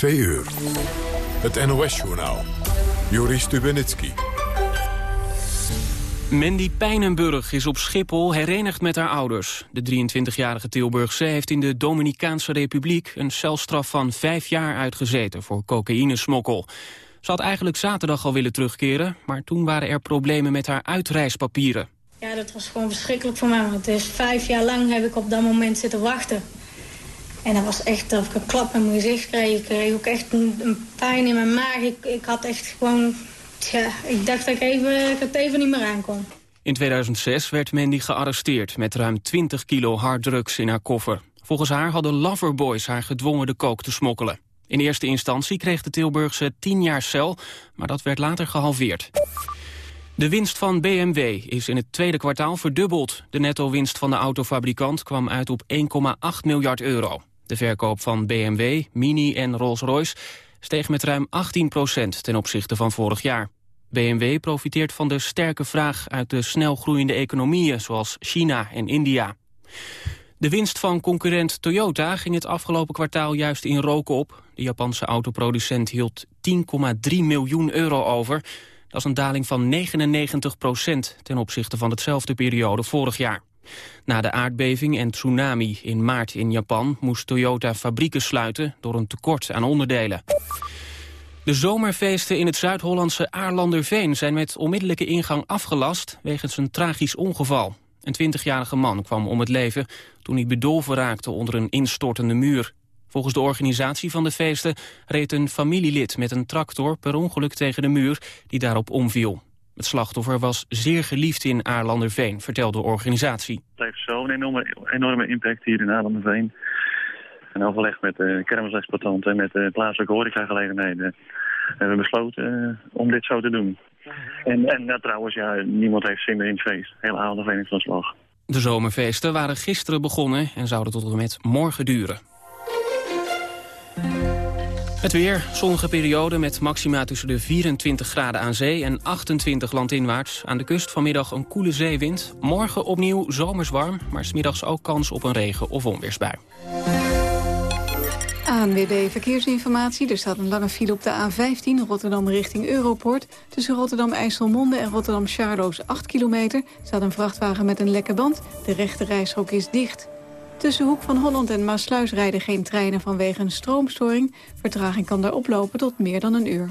Twee uur. Het NOS-journaal. Joris Stubenitski. Mandy Pijnenburg is op Schiphol herenigd met haar ouders. De 23-jarige Tilburgse heeft in de Dominicaanse Republiek... een celstraf van vijf jaar uitgezeten voor cocaïnesmokkel. Ze had eigenlijk zaterdag al willen terugkeren... maar toen waren er problemen met haar uitreispapieren. Ja, dat was gewoon verschrikkelijk voor mij. Want het is vijf jaar lang heb ik op dat moment zitten wachten. En dat was echt dat ik een klap in mijn gezicht kreeg. Ik kreeg ook echt een, pijn in mijn maag. Ik, ik had echt gewoon... Tja, ik dacht dat ik, even, ik het even niet meer aankon. In 2006 werd Mandy gearresteerd met ruim 20 kilo harddrugs in haar koffer. Volgens haar hadden loverboys haar gedwongen de kook te smokkelen. In eerste instantie kreeg de Tilburgse 10 jaar cel, maar dat werd later gehalveerd. De winst van BMW is in het tweede kwartaal verdubbeld. De netto-winst van de autofabrikant kwam uit op 1,8 miljard euro. De verkoop van BMW, Mini en Rolls-Royce steeg met ruim 18 procent ten opzichte van vorig jaar. BMW profiteert van de sterke vraag uit de snel groeiende economieën zoals China en India. De winst van concurrent Toyota ging het afgelopen kwartaal juist in rook op. De Japanse autoproducent hield 10,3 miljoen euro over. Dat is een daling van 99 procent ten opzichte van hetzelfde periode vorig jaar. Na de aardbeving en tsunami in maart in Japan moest Toyota fabrieken sluiten door een tekort aan onderdelen. De zomerfeesten in het Zuid-Hollandse Aarlanderveen zijn met onmiddellijke ingang afgelast wegens een tragisch ongeval. Een 20-jarige man kwam om het leven toen hij bedolven raakte onder een instortende muur. Volgens de organisatie van de feesten reed een familielid met een tractor per ongeluk tegen de muur die daarop omviel. Het slachtoffer was zeer geliefd in Aarlanderveen, vertelde de organisatie. Het heeft zo'n enorme, enorme impact hier in Aarlanderveen. En overleg met de kermisexploitanten en met de plaatselijke horecagelegenheden hebben we besloten eh, om dit zo te doen. En, en nou, trouwens, ja, niemand heeft zin meer in het feest. Heel Aarlanderveen is van slag. De zomerfeesten waren gisteren begonnen en zouden tot en met morgen duren. Het weer, zonnige periode met maxima tussen de 24 graden aan zee en 28 landinwaarts. Aan de kust vanmiddag een koele zeewind. Morgen opnieuw zomers warm, maar smiddags ook kans op een regen- of onweersbui. ANWB Verkeersinformatie. Er staat een lange file op de A15 Rotterdam richting Europort. Tussen Rotterdam-IJsselmonde en Rotterdam-Charloes 8 kilometer... staat een vrachtwagen met een lekke band. De rechte reishok is dicht. Tussen Hoek van Holland en Maasluis rijden geen treinen vanwege een stroomstoring. Vertraging kan daar oplopen tot meer dan een uur.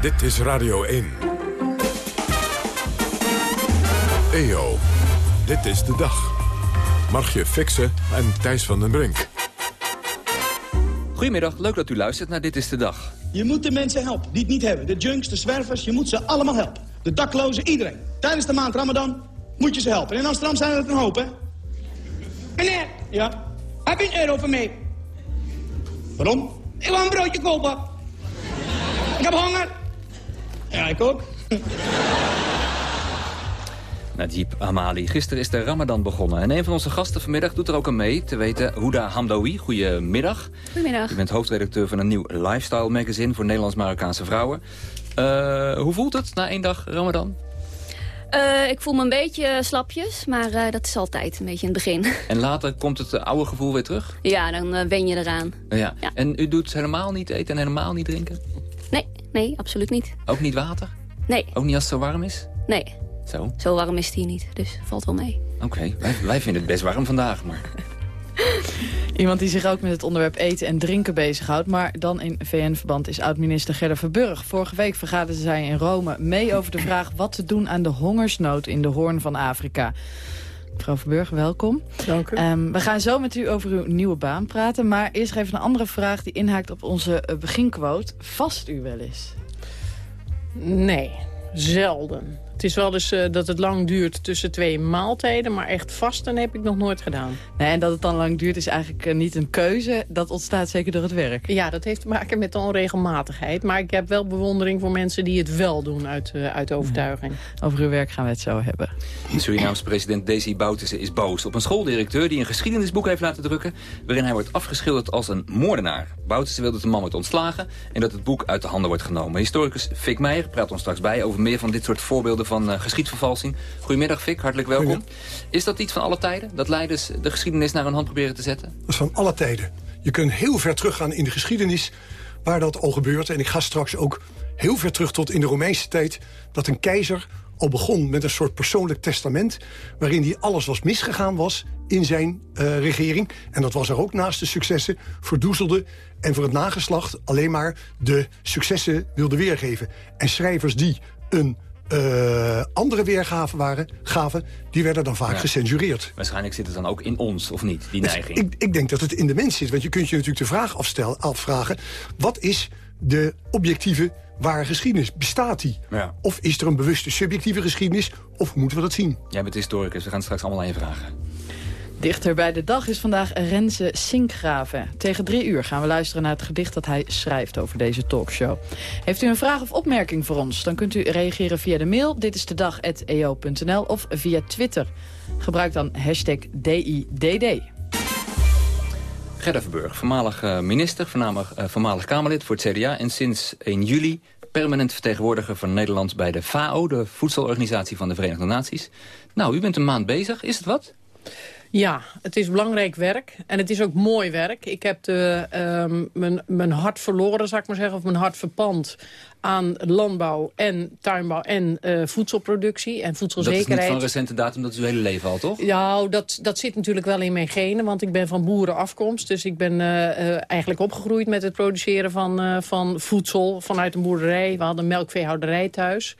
Dit is Radio 1. EO, dit is de dag. Margje Fixen en Thijs van den Brink. Goedemiddag, leuk dat u luistert naar Dit is de Dag. Je moet de mensen helpen die het niet hebben. De junks, de zwervers, je moet ze allemaal helpen. De daklozen, iedereen. Tijdens de maand Ramadan moet je ze helpen. En in Amsterdam zijn er een hoop, hè? Meneer, Ja? heb je een euro voor mij? Waarom? Ik wil een broodje kopen. Ik heb honger. Ja, ik ook. Najib Amali. Gisteren is de Ramadan begonnen. En een van onze gasten vanmiddag doet er ook aan mee. Te weten Houda Hamdoui. Goedemiddag. Goedemiddag. U bent hoofdredacteur van een nieuw lifestyle magazine voor Nederlands-Marokkaanse vrouwen. Eh, hoe voelt het na één dag Ramadan? Uh, ik voel me een beetje slapjes, maar uh, dat is altijd een beetje in het begin. En later komt het oude gevoel weer terug? Ja, dan uh, wen je eraan. Ja. ja. En u doet helemaal niet eten en helemaal niet drinken? Nee, nee, absoluut niet. Ook niet water? Nee. Ook niet als het zo warm is? Nee. Zo? Zo warm is het hier niet, dus valt wel mee. Oké, okay. wij, wij vinden het best warm vandaag, maar... Iemand die zich ook met het onderwerp eten en drinken bezighoudt... maar dan in VN-verband is oud-minister Gerda Verburg. Vorige week vergaderde zij in Rome mee over de vraag... wat te doen aan de hongersnood in de Hoorn van Afrika. Mevrouw Verburg, welkom. Dank u. Um, we gaan zo met u over uw nieuwe baan praten. Maar eerst even een andere vraag die inhaakt op onze uh, beginquote. Vast u wel eens? Nee, zelden. Het is wel dus uh, dat het lang duurt tussen twee maaltijden... maar echt vasten heb ik nog nooit gedaan. Nee, en dat het dan lang duurt is eigenlijk uh, niet een keuze. Dat ontstaat zeker door het werk. Ja, dat heeft te maken met de onregelmatigheid. Maar ik heb wel bewondering voor mensen die het wel doen uit, uh, uit overtuiging. Ja. Over uw werk gaan we het zo hebben. Surinaams president Desi Bouterse is boos op een schooldirecteur... die een geschiedenisboek heeft laten drukken... waarin hij wordt afgeschilderd als een moordenaar. Bouterse wil dat de man wordt ontslagen... en dat het boek uit de handen wordt genomen. Historicus Fik Meijer praat ons straks bij over meer van dit soort voorbeelden van uh, geschiedvervalsing. Goedemiddag Fik, hartelijk welkom. Is dat iets van alle tijden? Dat leiders de geschiedenis naar hun hand proberen te zetten? Dat is van alle tijden. Je kunt heel ver teruggaan in de geschiedenis waar dat al gebeurt. En ik ga straks ook heel ver terug tot in de Romeinse tijd... dat een keizer al begon met een soort persoonlijk testament... waarin hij alles was misgegaan was in zijn uh, regering. En dat was er ook naast de successen verdoezelde... en voor het nageslacht alleen maar de successen wilde weergeven. En schrijvers die een uh, andere weergaven waren, gaven, die werden dan vaak ja. gecensureerd. Waarschijnlijk zit het dan ook in ons, of niet, die neiging? Ik, ik, denk dat het in de mens zit. Want je kunt je natuurlijk de vraag afstellen, afvragen... wat is de objectieve ware geschiedenis? Bestaat die? Ja. Of is er een bewuste subjectieve geschiedenis? Of moeten we dat zien? Jij bent historicus, we gaan het straks allemaal aan je vragen. Dichter bij de dag is vandaag Renze Sinkgraven. Tegen drie uur gaan we luisteren naar het gedicht dat hij schrijft over deze talkshow. Heeft u een vraag of opmerking voor ons? Dan kunt u reageren via de mail dit dag@eo.nl of via Twitter. Gebruik dan hashtag DIDD. Gerda Verburg, voormalig uh, minister, voormalig, uh, voormalig Kamerlid voor het CDA... en sinds 1 juli permanent vertegenwoordiger van Nederland bij de FAO... de Voedselorganisatie van de Verenigde Naties. Nou, u bent een maand bezig. Is het wat? Ja, het is belangrijk werk. En het is ook mooi werk. Ik heb de, um, mijn, mijn hart verloren, zou ik maar zeggen. Of mijn hart verpand aan landbouw en tuinbouw en uh, voedselproductie en voedselzekerheid. Dat is niet van recente datum, dat is uw hele leven al, toch? Ja, dat, dat zit natuurlijk wel in mijn genen, want ik ben van boerenafkomst. Dus ik ben uh, uh, eigenlijk opgegroeid met het produceren van, van voedsel vanuit een boerderij. We hadden een melkveehouderij thuis.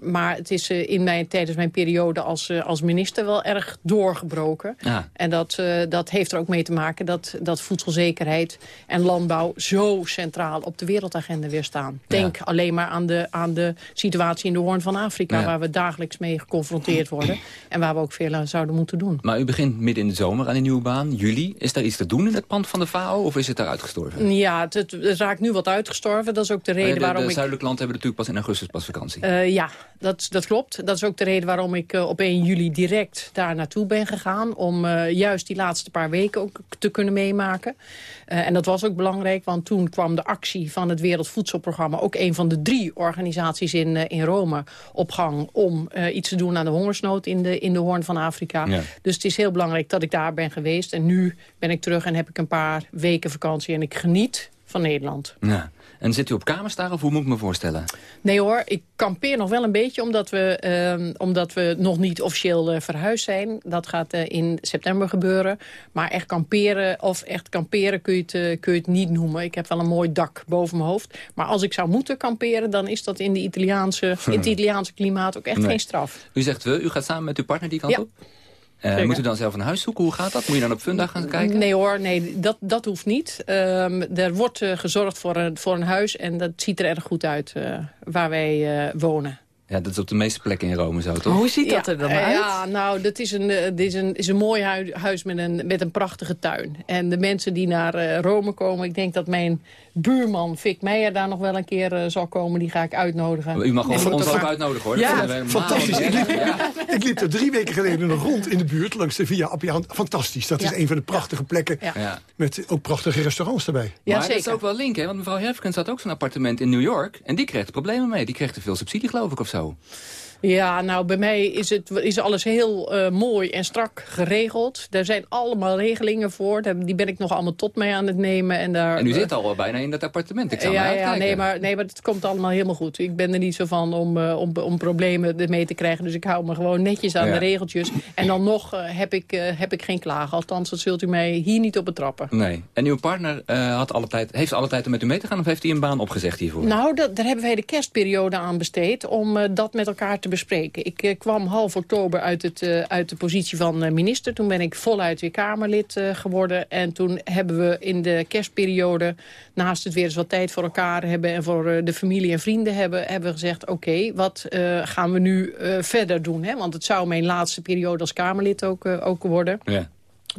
maar het is in mijn, tijdens mijn periode als, als minister wel erg doorgebroken. Ja. En dat, dat heeft er ook mee te maken dat, dat voedselzekerheid en landbouw zo centraal op de wereldagenda weer staan. Denk alleen maar aan de, aan de situatie in de Hoorn van Afrika... Waar we dagelijks mee geconfronteerd worden. En waar we ook veel aan zouden moeten doen. Maar u begint midden in de zomer aan een nieuwe baan, juli. Is daar iets te doen in het pand van de FAO of is het daar uitgestorven? Ja, het, het raakt nu wat uitgestorven. Dat is ook de reden de, waarom de ik... zuidelijke landen hebben natuurlijk pas in augustus pas vakantie. Uh, ja, dat, dat klopt. Dat is ook de reden waarom ik uh, op 1 juli direct daar naartoe ben gegaan. Om uh, juist die laatste paar weken ook te kunnen meemaken. en dat was ook belangrijk, want toen kwam de actie van het Wereldvoedselprogramma... ook een van de drie organisaties in, in Rome op gang... om iets te doen aan de hongersnood in de, in de Hoorn van Afrika. Ja. Dus het is heel belangrijk dat ik daar ben geweest. En nu ben ik terug en heb ik een paar weken vakantie. En ik geniet van Nederland. Ja. En zit u op kamers daar of hoe moet ik me voorstellen? Nee hoor, ik kampeer nog wel een beetje omdat we, uh, omdat we nog niet officieel uh, verhuisd zijn. Dat gaat uh, in september gebeuren. Maar echt kamperen of echt kamperen kun je, het, kun je het niet noemen. Ik heb wel een mooi dak boven mijn hoofd. Maar als ik zou moeten kamperen, dan is dat in, de Italiaanse, in het Italiaanse klimaat ook echt nee. geen straf. U zegt we, u gaat samen met uw partner die kant ja. op? Uh, moet u dan zelf een huis zoeken? Hoe gaat dat? Moet je dan op Funda gaan kijken? Nee hoor, nee, dat, dat hoeft niet. Um, er wordt uh, gezorgd voor een, voor een huis en dat ziet er erg goed uit uh, waar wij wonen. Ja, dat is op de meeste plekken in Rome zo, toch? Hoe ziet dat ja, er dan uit? Ja, nou, dat is een, dit is een, is een mooi huis met een, met een prachtige tuin. En de mensen die naar uh, Rome komen... ik denk dat mijn buurman Vic Meijer daar nog wel een keer uh, zal komen. Die ga ik uitnodigen. U mag ons, ons ook uitnodigen, hoor. Ja, dat fantastisch. Ik liep, ja. ik liep er drie weken geleden nog rond in de buurt... langs de Via Appiaan. Fantastisch. Dat is Ja. een van de prachtige plekken... Ja. met ook prachtige restaurants erbij. Ja, maar zeker. dat is ook wel link, hè? Want mevrouw Hefkens had ook zo'n appartement in New York. En die kreeg er problemen mee. Die kreeg te veel subsidie, geloof ik, of zo. So. Ja, nou, bij mij is, het, is alles heel uh, mooi en strak geregeld. Er zijn allemaal regelingen voor. Die ben ik nog allemaal tot mee aan het nemen. En, daar, En u eh, zit al wel bijna in dat appartement. Ik zou ja, maar ja nee, maar, nee, maar het komt allemaal helemaal goed. Ik ben er niet zo van om, uh, om, om problemen mee te krijgen. Dus ik hou me gewoon netjes aan Ja. de regeltjes. En dan nog uh, heb, ik, heb ik geen klagen. Althans, dat zult u mij hier niet op betrappen. Nee. En uw partner had alle tijd, heeft alle tijd om met u mee te gaan? Of heeft hij een baan opgezegd hiervoor? Nou, dat, daar hebben wij de kerstperiode aan besteed om dat met elkaar te Ik uh, kwam half oktober uit, het, uh, uit de positie van uh, minister. Toen ben ik voluit weer Kamerlid geworden. En toen hebben we in de kerstperiode, naast het weer eens wat tijd voor elkaar hebben... en voor de familie en vrienden hebben, hebben we gezegd... oké, wat gaan we nu verder doen? Hè? Want het zou mijn laatste periode als Kamerlid ook, ook worden. Ja.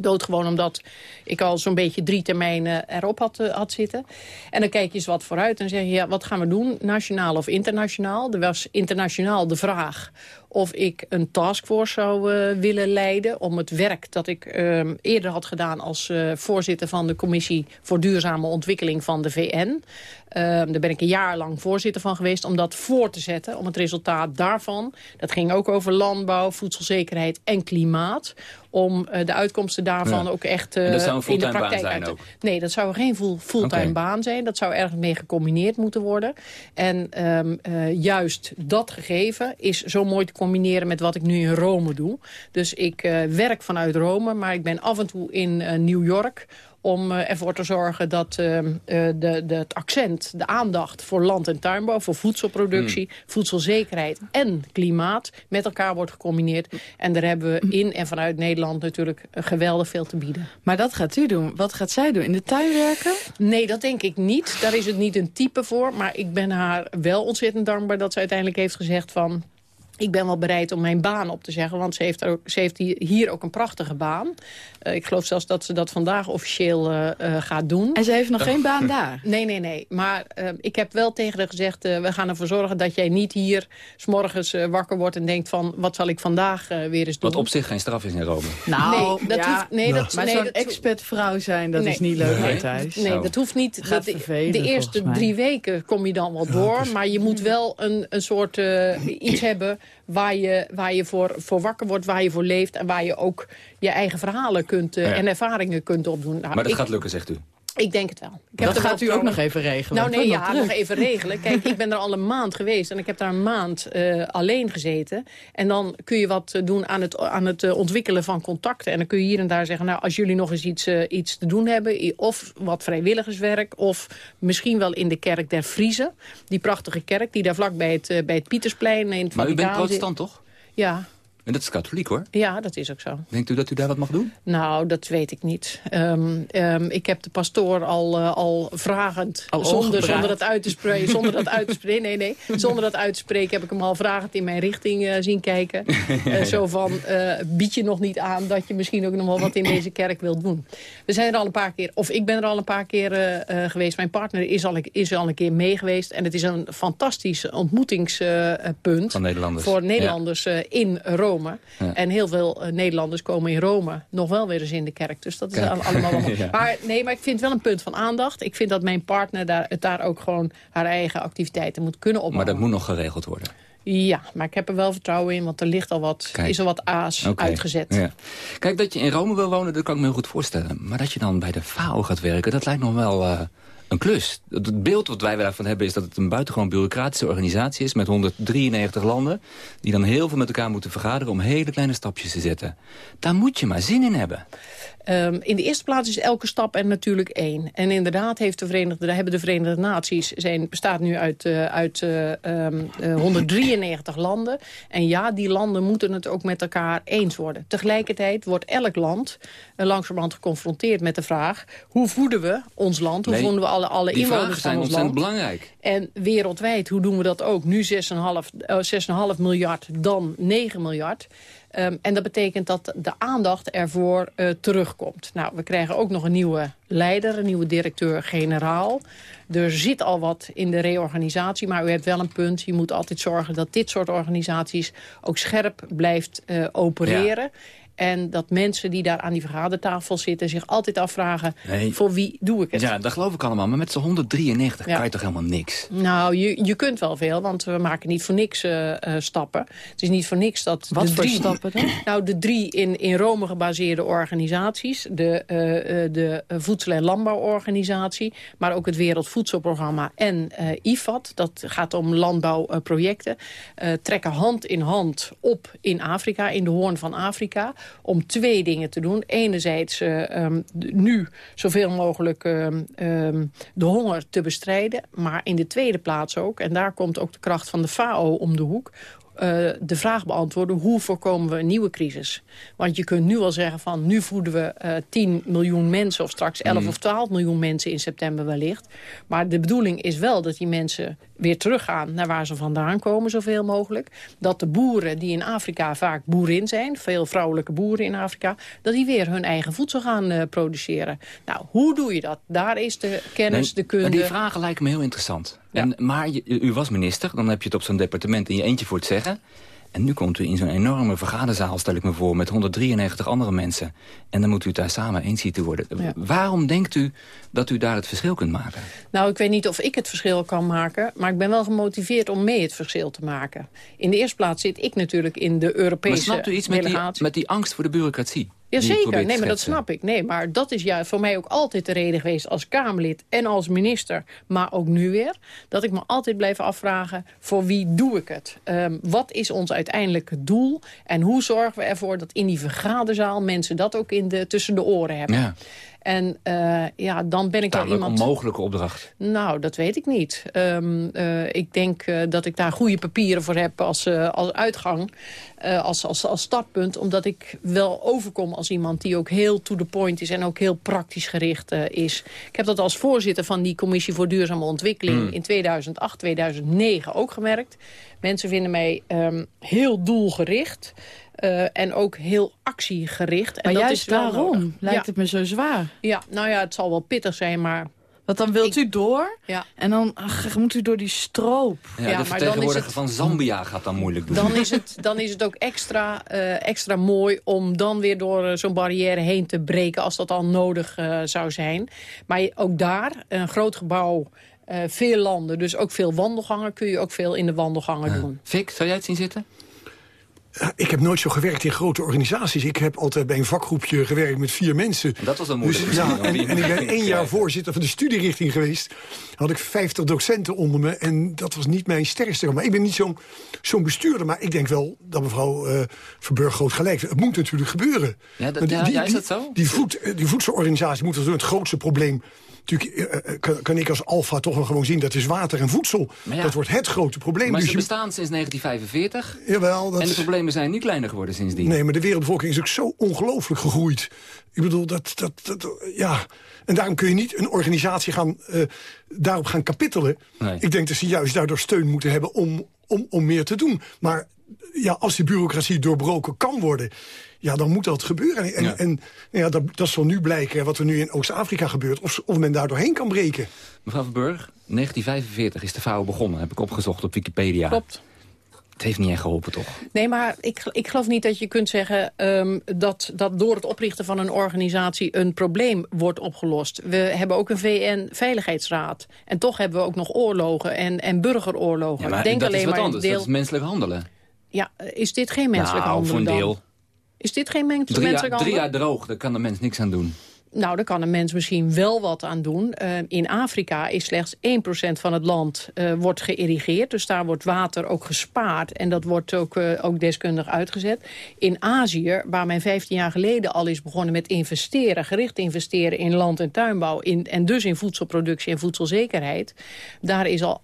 Doodgewoon omdat ik al zo'n beetje drie termijnen erop had, uh, had zitten. En dan kijk je eens wat vooruit en zeg je, ja, wat gaan we doen? Nationaal of internationaal? Er was internationaal de vraag of ik een taskforce zou uh, willen leiden... om het werk dat ik uh, eerder had gedaan als uh, voorzitter van de Commissie voor Duurzame Ontwikkeling van de VN. daar ben ik een jaar lang voorzitter van geweest om dat voor te zetten. Om het resultaat daarvan, dat ging ook over landbouw, voedselzekerheid en klimaat om uh, de uitkomsten daarvan Ja. ook echt in de praktijk uit te-? Nee, dat zou geen full- fulltime baan zijn. Dat zou ergens mee gecombineerd moeten worden. En ehm, eh, juist dat gegeven is zo mooi te combineren met wat ik nu in Rome doe. Dus ik eh, werk vanuit Rome, maar ik ben af en toe in eh, New York om eh, ervoor te zorgen dat ehm, eh, de, de, het accent, de aandacht voor land- en tuinbouw... voor voedselproductie, voedselzekerheid en klimaat met elkaar wordt gecombineerd. En daar hebben we in en vanuit Nederland natuurlijk geweldig veel te bieden. Maar dat gaat u doen. Wat gaat zij doen? In de tuin werken? Nee, dat denk ik niet. Daar is het niet een type voor. Maar ik ben haar wel ontzettend dankbaar dat ze uiteindelijk heeft gezegd van... Ik ben wel bereid om mijn baan op te zeggen, want ze heeft, er ook, ze heeft hier, ook een prachtige baan. Eh, ik geloof zelfs dat ze dat vandaag officieel eh, eh, gaat doen. En ze heeft nog geen baan daar? Nee, nee, nee. Maar ik heb wel tegen haar gezegd... eh, we gaan ervoor zorgen dat jij niet hier... s morgens eh, wakker wordt en denkt van... wat zal ik vandaag eh, weer eens doen? Wat op zich geen straf is in Rome. Nou, Nee, dat ja, hoeft- nee, dat- maar nee, zo'n expertvrouw zijn, dat Nee. is niet leuk Nee. bij thuis. Nee, dat hoeft niet. Gaat Dat- vervelen, de eerste drie weken kom je dan wel door. maar je moet wel een, een soort eh, iets hebben waar je, waar je voor, voor wakker wordt, waar je voor leeft. En waar je ook je eigen verhalen kunt, eh, Ja. en ervaringen kunt opdoen. Nou, Maar dat ik, gaat lukken, zegt u. ik denk het wel. Ik heb Dat gaat u ook nog even regelen. nou nee, ja, nog even regelen. Kijk, ik ben er al een maand geweest en ik heb daar een maand eh, alleen gezeten. En dan kun je wat eh, doen aan het, aan het eh, ontwikkelen van contacten. En dan kun je hier en daar zeggen, nou, als jullie nog eens iets, iets te doen hebben... of wat vrijwilligerswerk, of misschien wel in de kerk der Vriezen. Die prachtige kerk die daar vlak bij het, bij het Pietersplein in het Maar u bent protestant, toch? Ja, En dat is katholiek, hoor. ja, dat is ook zo. Denkt u dat u daar wat mag doen? Nou, dat weet ik niet. Ehm, ehm, ik heb de pastoor al, eh, al vragend, Al zonder, zonder dat uit te spreken, zonder dat uit te spreken, nee, nee, zonder dat uit te spreken heb ik hem al vragend in mijn richting eh, zien kijken. Eh, zo van, bied je nog niet aan dat je misschien ook nog wel wat in deze kerk wilt doen. We zijn er al een paar keer, of ik ben er al een paar keer geweest. Mijn partner is al, is al een keer mee geweest. En het is een fantastisch ontmoetingspunt Van Nederlanders. voor Nederlanders in Rome. Ja. En heel veel eh, Nederlanders komen in Rome nog wel weer eens in de kerk. Dus dat is Kijk. allemaal. Ja. Maar nee, maar ik vind het wel een punt van aandacht. Ik vind dat mijn partner daar, het daar ook gewoon haar eigen activiteiten moet kunnen Maar opbouwen. dat moet nog geregeld worden. Ja, maar ik heb er wel vertrouwen in, want er ligt al wat, Kijk. is al wat aas uitgezet. Ja. Kijk, dat je in Rome wil wonen, dat kan ik me heel goed voorstellen. Maar dat je dan bij de FAO gaat werken, dat lijkt nog wel eh, een klus. Het beeld wat wij daarvan hebben is dat het een buitengewoon bureaucratische organisatie is... met 193 landen, die dan heel veel met elkaar moeten vergaderen... om hele kleine stapjes te zetten. Daar moet je maar zin in hebben. Ehm, in de eerste plaats is elke stap er natuurlijk één. En inderdaad heeft de Verenigde, hebben de Verenigde Naties... Zijn, bestaat nu uit, eh, uit eh, ehm, eh, 193 landen. En ja, die landen moeten het ook met elkaar eens worden. Tegelijkertijd wordt elk land langzamerhand geconfronteerd met de vraag... hoe voeden we ons land? Hoe Nee, voeden we alle, alle Die inwoners van zijn ons land? belangrijk. En wereldwijd, hoe doen we dat ook? Nu 6,5 eh, 6,5 miljard, dan 9 miljard. Um, en dat betekent dat de aandacht ervoor uh, terugkomt. Nou, we krijgen ook nog een nieuwe leider, een nieuwe directeur-generaal. Er zit al wat in de reorganisatie, maar u hebt wel een punt. Je moet altijd zorgen dat dit soort organisaties ook scherp blijft uh, opereren. Ja. En dat mensen die daar aan die vergadertafel zitten... zich altijd afvragen, nee. voor wie doe ik het? Ja, dat geloof ik allemaal. Maar met zo'n 193 ja. kan je toch helemaal niks? Nou, je, je kunt wel veel, want we maken niet voor niks uh, uh, stappen. Het is niet voor niks dat... Wat de voor drie, stappen dan? Nou, de drie in, in Rome gebaseerde organisaties. De, uh, de Voedsel- en Landbouworganisatie. Maar ook het Wereldvoedselprogramma en IFAD. Dat gaat om landbouwprojecten. trekken hand in hand op in Afrika, in de hoorn van Afrika om twee dingen te doen. Enerzijds uh, um, nu zoveel mogelijk uh, um, de honger te bestrijden. Maar in de tweede plaats ook, en daar komt ook de kracht van de FAO om de hoek... Uh, de vraag beantwoorden, hoe voorkomen we een nieuwe crisis? Want je kunt nu al zeggen van, nu voeden we uh, 10 miljoen mensen... of straks 11 mm. of 12 miljoen mensen in september wellicht. Maar de bedoeling is wel dat die mensen weer teruggaan... naar waar ze vandaan komen, zoveel mogelijk. Dat de boeren die in Afrika vaak boerin zijn... veel vrouwelijke boeren in Afrika... dat die weer hun eigen voedsel gaan uh, produceren. Nou, hoe doe je dat? Daar is de kennis, nee, de kunde... Die vragen lijken me heel interessant. Ja. En, maar je, u was minister, dan heb je het op zo'n departement in je eentje voor het zeggen. En nu komt u in zo'n enorme vergaderzaal, stel ik me voor... met 193 andere mensen. En dan moet u daar samen eens zien te worden. Waarom denkt u dat u daar het verschil kunt maken? Nou, ik weet niet of ik het verschil kan maken... maar ik ben wel gemotiveerd om mee het verschil te maken. In de eerste plaats zit ik natuurlijk in de Europese maar snapt u iets met die, met die angst voor de bureaucratie? Jazeker, nee, maar dat snap ik. Nee, maar dat is ja voor mij ook altijd de reden geweest als Kamerlid en als minister, maar ook nu weer, dat ik me altijd blijf afvragen, voor wie doe ik het? Um, wat is ons uiteindelijke doel? En hoe zorgen we ervoor dat in die vergaderzaal mensen dat ook in de, tussen de oren hebben? Ja. En uh, ja, dan ben ik wel iemand... een onmogelijke opdracht. Nou, dat weet ik niet. Um, uh, ik denk uh, dat ik daar goede papieren voor heb als, als uitgang. als, als, als startpunt. Omdat ik wel overkom als iemand die ook heel to the point is. En ook heel praktisch gericht is. Ik heb dat als voorzitter van die Commissie voor Duurzame Ontwikkeling... Mm. in 2008, 2009 ook gemerkt. Mensen vinden mij um, heel doelgericht... Uh, en ook heel actiegericht. Maar en dat juist is daarom lijkt het me zo zwaar. Ja, nou ja, het zal wel pittig zijn, maar... Want dan wilt u door ja. en dan ach, moet u door die stroop. Ja, ja de maar dan is het, van Zambia gaat dan moeilijk doen. Dan is het, dan is het ook extra, uh, extra mooi om dan weer door uh, zo'n barrière heen te breken... als dat al nodig uh, zou zijn. Maar ook daar, een groot gebouw... veel landen, dus ook veel wandelgangen... kun je ook veel in de wandelgangen doen. Fik, zou jij het zien zitten? Ik heb nooit zo gewerkt in grote organisaties. Ik heb altijd bij een vakgroepje gewerkt met vier mensen. Dat was dan moeilijk. Dus, ja, en, en, ik ben één jaar voorzitter van de studierichting geweest. Had ik 50 docenten onder me. En dat was niet mijn sterkste. Maar ik ben niet zo'n zo'n bestuurder. Maar ik denk wel dat mevrouw uh, Verburg groot gelijk Het moet natuurlijk gebeuren. Ja, dat, die, ja, is dat zo? Die, voed, die voedselorganisatie moet het grootste probleem natuurlijk uh, kan, kan, ik als alfa toch nog gewoon zien... dat is water en voedsel. dat wordt het grote probleem. Maar dus ze bestaan sinds 1945. Jawel. Dat... En de problemen zijn niet kleiner geworden sindsdien. Nee, maar de wereldbevolking is ook zo ongelooflijk gegroeid. Ik bedoel, dat, dat, dat, ja... En daarom kun je niet een organisatie gaan, uh, daarop gaan kapittelen. Nee. Ik denk dat ze juist daardoor steun moeten hebben om, om, om meer te doen. Maar ja, als die bureaucratie doorbroken kan worden ja, dan moet dat gebeuren. En, ja. en ja, dat, dat zal nu blijken wat er nu in Oost-Afrika gebeurt... Of, of men daar doorheen kan breken. Mevrouw Verburg, 1945 is de FAO begonnen, heb ik opgezocht op Wikipedia. Klopt. Het heeft niet echt geholpen, toch? Nee, maar ik, ik geloof niet dat je kunt zeggen... Um, dat, dat door het oprichten van een organisatie een probleem wordt opgelost. We hebben ook een VN-veiligheidsraad. En toch hebben we ook nog oorlogen en, en burgeroorlogen. Ja, maar ik denk dat alleen is wat maar anders. Deel... Dat is menselijk handelen. Ja, is dit geen menselijk nou, handelen voor een deel. Dan? Is dit geen mens drie menselijk jaar, Drie jaar droog, daar kan de mens niks aan doen. Nou, daar kan een mens misschien wel wat aan doen. Uh, in Afrika is slechts 1% van het land uh, wordt geïrrigeerd. Dus daar wordt water ook gespaard. En dat wordt ook, uh, ook deskundig uitgezet. In Azië, waar men 15 jaar geleden al is begonnen met investeren... gericht investeren in land- en tuinbouw... In, en dus in voedselproductie en voedselzekerheid... daar is al 38%